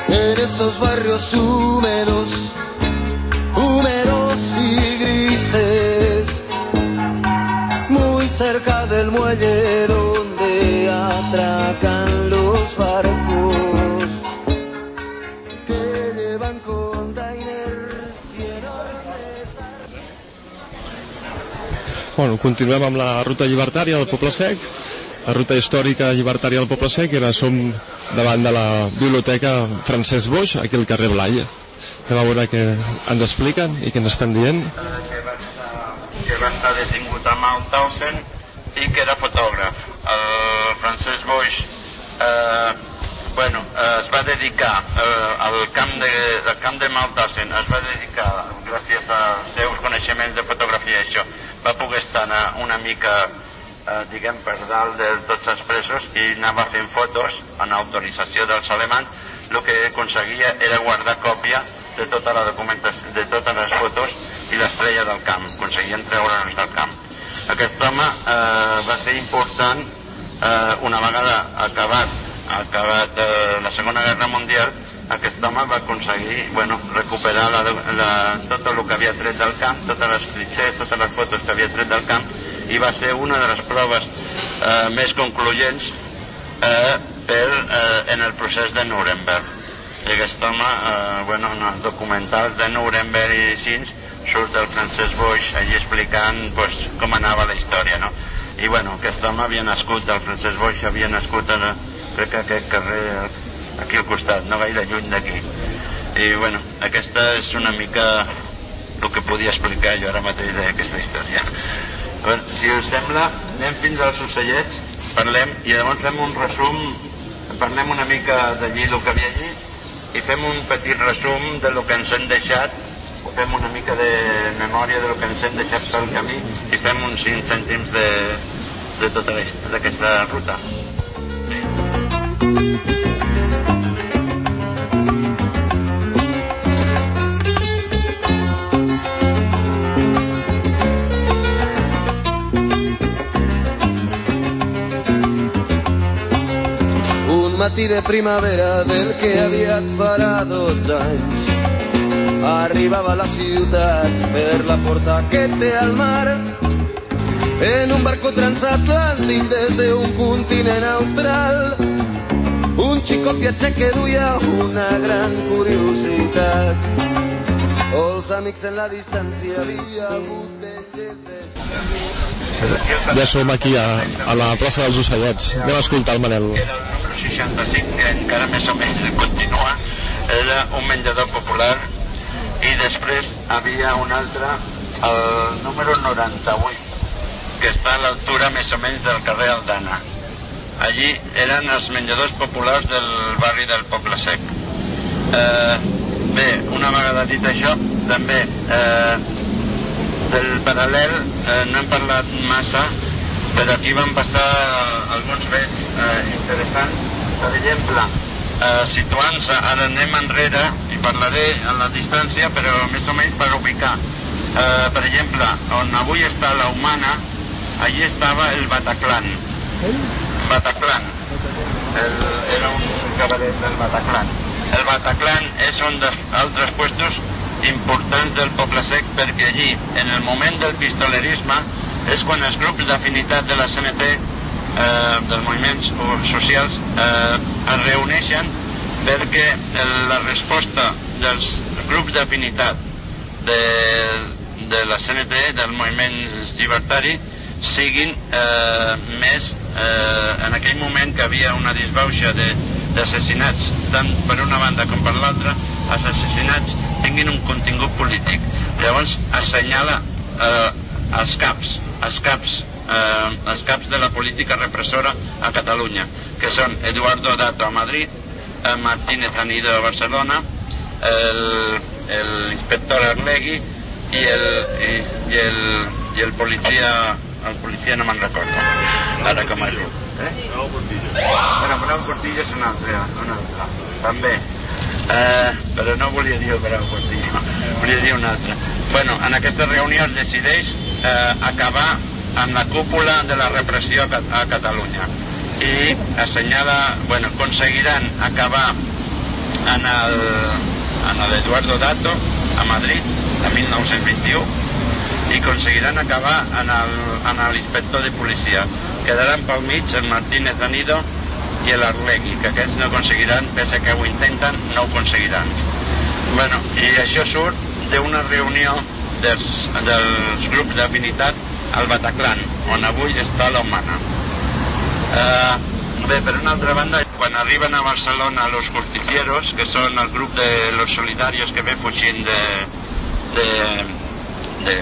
En esos barrios húmedos húmedos y grises, muy cerca del muelle donde atracan los barcos que llevan containers Bueno, continuem amb la ruta llibertària del Poble Sec. La ruta històrica llibertària del Poble Sec i ara som davant de la biblioteca Francesc Boix, aquí al carrer Blai. Anem a veure què ens expliquen i què ens estan dient. que va estar, que va estar detingut a Mauthausen i que era fotògraf. El Francesc Boix eh, bueno, eh, es va dedicar eh, al camp de, al camp de Mauthausen, es va dedicar, gràcies als seus coneixements de fotografia, això, va poder estar una, mica eh, diguem, per dalt de tots els presos i anava fent fotos en autorització dels alemanys el que aconseguia era guardar còpia de tota la documentació, de totes les fotos i l'estrella del camp, aconseguien treure'ls del camp. Aquest home eh, va ser important eh, una vegada acabat, acabat eh, la Segona Guerra Mundial, aquest home va aconseguir bueno, recuperar la, la, tot el que havia tret del camp, totes les clichés, totes les fotos que havia tret del camp, i va ser una de les proves eh, més concloents eh, per, eh, en el procés de Nuremberg. I aquest home, eh, bueno, en els documentals de Nuremberg i així, surt el Francesc Boix allí explicant pues, com anava la història, no? I bueno, aquest home havia nascut, el Francesc Boix havia nascut a, crec que aquest carrer aquí al costat, no gaire lluny d'aquí. I bueno, aquesta és una mica el que podia explicar jo ara mateix d'aquesta història. Bueno, si us sembla, anem fins als ocellets, parlem i llavors fem un resum, parlem una mica d'allí el que havia allí i fem un petit resum de lo que ens han deixat fem una mica de memòria de lo que ens hem deixat pel camí i fem uns 5 cèntims de, de tota aquesta ruta. Un de primavera del que aviat farà 12 anys a la ciutat per la porta que té al mar en un barco transatlàntic des d'un continent austral un xicot viatger que duia una gran curiositat. Els amics en la distància havia hagut de Ja som aquí a, a la plaça dels Ocellets. Anem a escoltar el Manel. 65 que encara més o menys continua era un menjador popular i després havia un altre el número 98 que està a l'altura més o menys del carrer Aldana allí eren els menjadors populars del barri del Poble Sec eh, bé, una vegada dit això també eh, del paral·lel eh, no hem parlat massa però aquí van passar alguns fets eh, interessants. Per exemple eh, situant-se, ara anem enrere i parlaré a la distància però més o menys per ubicar. Eh, per exemple, on avui està la Humana allí estava el Bataclan. Bataclan. El, era un cabaret del Bataclan el Bataclan és un dels altres puestos importants del Poble Sec perquè allí, en el moment del pistolerisme, és quan els grups d'afinitat de la CNT, eh, dels moviments socials, eh, es reuneixen perquè la resposta dels grups d'afinitat de, de la CNT, del moviment llibertari, siguin eh, més eh, en aquell moment que havia una disbauxa d'assassinats tant per una banda com per l'altra els assassinats tinguin un contingut polític. Llavors assenyala eh, els caps els caps eh, els caps de la política repressora a Catalunya que són Eduardo Dato a Madrid eh, Martínez Anido a Barcelona el, el inspector Arlegui i el, i, i el, i el policia el policia no me'n recordo. Ara es diu eh? Bravo Portillo bueno, Bravo Portillo és un altre, un altre. també. Eh, però no volia dir el Bravo Portillo. Volia dir un altre. Bueno, en aquesta reunió es decideix eh, acabar amb la cúpula de la repressió a, Catalunya. I assenyala, bueno, aconseguiran acabar en el en l'Eduardo Dato a Madrid a 1921 i aconseguiran acabar en l'inspector de policia. Quedaran pel mig el Martínez Anido i l'Arlegui, que aquests no aconseguiran, pese que ho intenten, no ho aconseguiran. Bueno, i això surt d'una reunió dels, dels grups d'afinitat al Bataclan, on avui està la humana. Eh, bé, per una altra banda, quan arriben a Barcelona los justicieros, que són el grup de los solidarios que ve fugint de, de,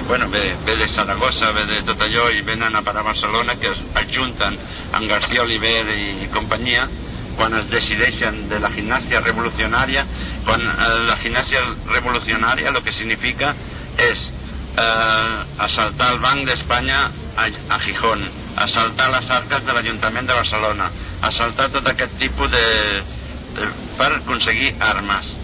bueno, ve, de Saragossa, ve de tot allò i venen a Barcelona que es ajunten amb García Oliver i companyia quan es decideixen de la gimnàsia revolucionària quan eh, la gimnàsia revolucionària el que significa és eh, assaltar el Banc d'Espanya a, a Gijón assaltar les arques de l'Ajuntament de Barcelona assaltar tot aquest tipus de, de per aconseguir armes.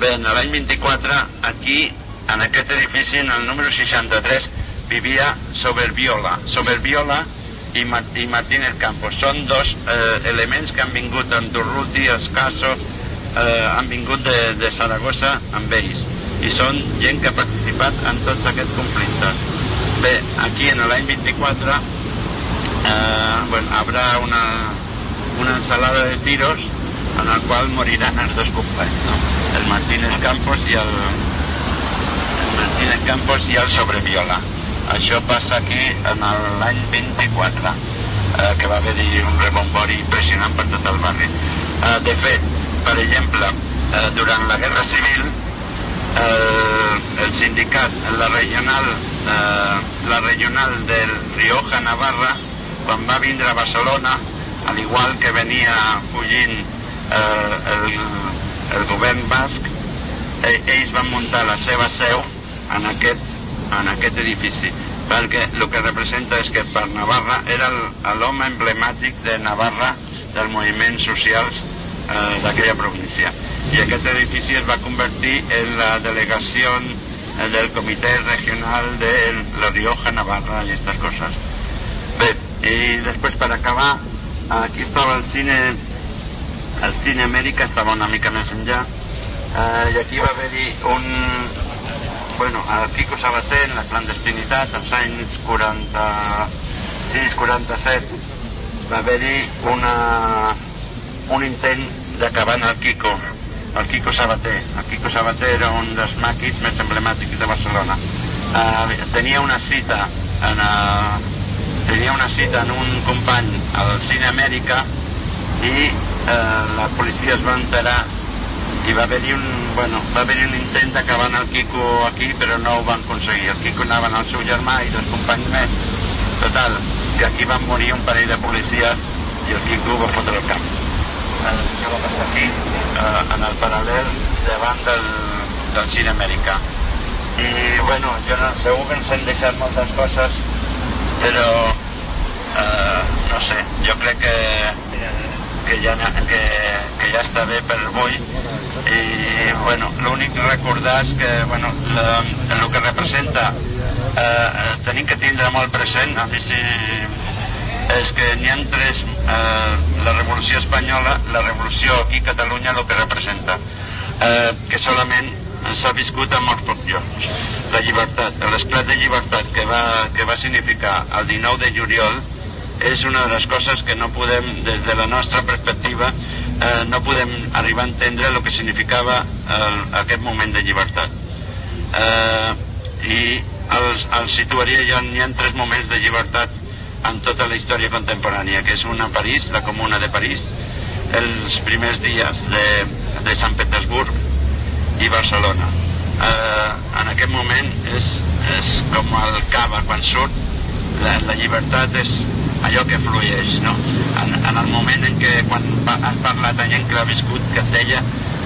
Bé, l'any 24 aquí en aquest edifici, en el número 63, vivia Soberbiola. Soberbiola i, Mart i Martínez Campos. Són dos eh, elements que han vingut d'Andorruti, Escaso, eh, han vingut de, de Saragossa amb ells. I són gent que ha participat en tots aquests conflictes. Bé, aquí en l'any 24 eh, bueno, habrà una, una ensalada de tiros en el qual moriran els dos companys, no? el Martínez Campos i el, Martínez Campos i el Sobreviola. Això passa aquí en l'any 24, eh, que va haver-hi un rebombori impressionant per tot el barri. Eh, de fet, per exemple, eh, durant la Guerra Civil, eh, el sindicat, la regional, eh, la regional del Rioja Navarra, quan va vindre a Barcelona, al igual que venia fugint eh, el, el govern basc, eh, ells van muntar la seva seu en aquest, en aquest edifici perquè el que representa és que per Navarra era l'home emblemàtic de Navarra dels moviments socials eh, d'aquella província. I aquest edifici es va convertir en la delegació eh, del comitè regional de La Rioja, Navarra i aquestes coses. Bé, i després per acabar aquí estava el cine el cine Amèrica estava una mica més enllà eh, i aquí va haver-hi un, bueno, el Quico Sabater en la clandestinitat als anys 46-47 va haver-hi un intent d'acabant el Kiko, el Kiko Sabater. El Kiko Sabater era un dels maquis més emblemàtics de Barcelona. Uh, tenia una cita en el, tenia una cita en un company al Cine Amèrica i eh, la policia es va enterar i va haver-hi un, bueno, va haver un intent d'acabar el Quico aquí però no ho van aconseguir. El Quico anava amb el seu germà i dos companys més. Total, que aquí van morir un parell de policies i el Quico va fotre el camp eh, això va passar aquí? Eh, en el paral·lel davant del, del cine americà i bueno, jo no, segur que ens hem deixat moltes coses però eh, no sé, jo crec que que ja, que, que ja està bé per avui i bueno, l'únic recordar és que bueno, la, el que representa eh, tenim que tindre molt present a mi sí és que n'hi ha tres eh, la revolució espanyola la revolució a Catalunya el que representa eh, que solament s'ha viscut a molts pocs la llibertat, l'esclat de llibertat que va, que va significar el 19 de juliol és una de les coses que no podem, des de la nostra perspectiva, eh, no podem arribar a entendre el que significava el, aquest moment de llibertat. Eh, I els, els situaria, ja n'hi ha tres moments de llibertat en tota la història contemporània, que és una a París, la Comuna de París, els primers dies de, de Sant Petersburg i Barcelona. Eh, en aquest moment és, és com el cava quan surt, la, la llibertat és allò que flueix, no? En, en el moment en què quan has parlat a gent que l'ha viscut que et deia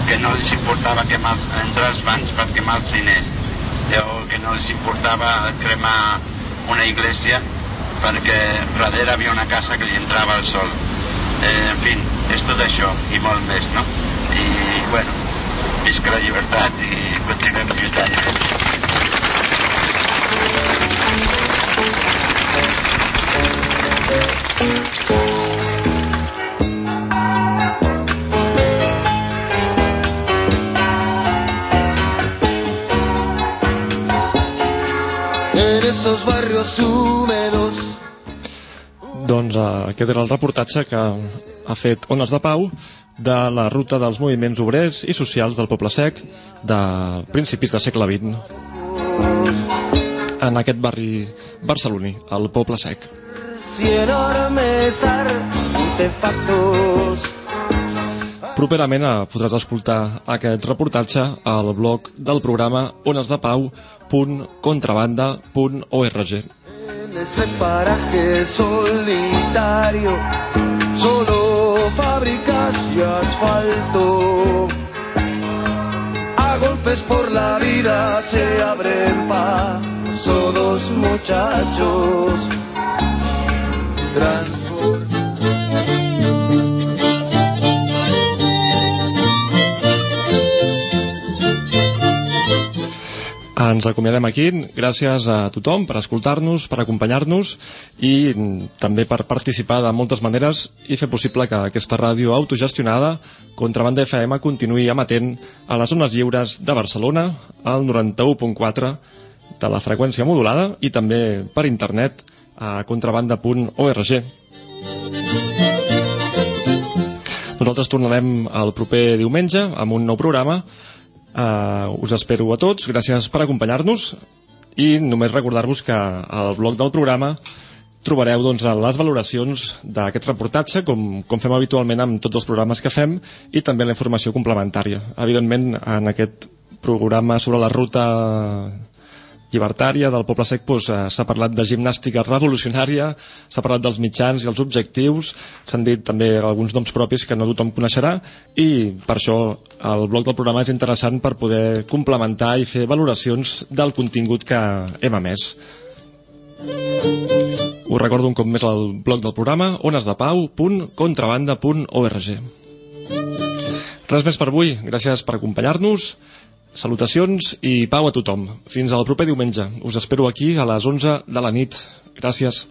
que no els importava quemar, entrar als bancs per quemar els diners o que no els importava cremar una iglesia perquè darrere havia una casa que li entrava el sol eh, en fi, és tot això i molt més, no? i bueno, visca la llibertat i continuem lluitant En esos barrios Doncs uh, aquest era el reportatge que ha fet Ones de Pau de la ruta dels moviments obrers i socials del Poble Sec de principis del segle XX en aquest barri barceloní, el Poble Sec. enormes artefactos. Properament eh, podràs escoltar aquest reportatge al blog del programa onesdepau.contrabanda.org. En ese paraje solitario, solo fábricas y asfalto. A golpes por la vida se abren paso dos muchachos. Transform Ens acomiadem aquí. Gràcies a tothom per escoltar-nos, per acompanyar-nos i també per participar de moltes maneres i fer possible que aquesta ràdio autogestionada, Contrabanda FM, continuï emetent a les zones lliures de Barcelona, al 91.4 de la freqüència modulada i també per internet a contrabanda.org. Nosaltres tornarem el proper diumenge amb un nou programa Uh, us espero a tots, gràcies per acompanyar-nos i només recordar-vos que al blog del programa trobareu doncs, les valoracions d'aquest reportatge, com, com fem habitualment amb tots els programes que fem, i també la informació complementària. Evidentment, en aquest programa sobre la ruta llibertària del Poble Sec doncs, eh, s'ha parlat de gimnàstica revolucionària, s'ha parlat dels mitjans i els objectius, s'han dit també alguns noms propis que no tothom coneixerà i per això el bloc del programa és interessant per poder complementar i fer valoracions del contingut que hem emès. Us recordo un cop més el blog del programa onesdepau.contrabanda.org Res més per avui, gràcies per acompanyar-nos Salutacions i pau a tothom. Fins al proper diumenge. Us espero aquí a les 11 de la nit. Gràcies.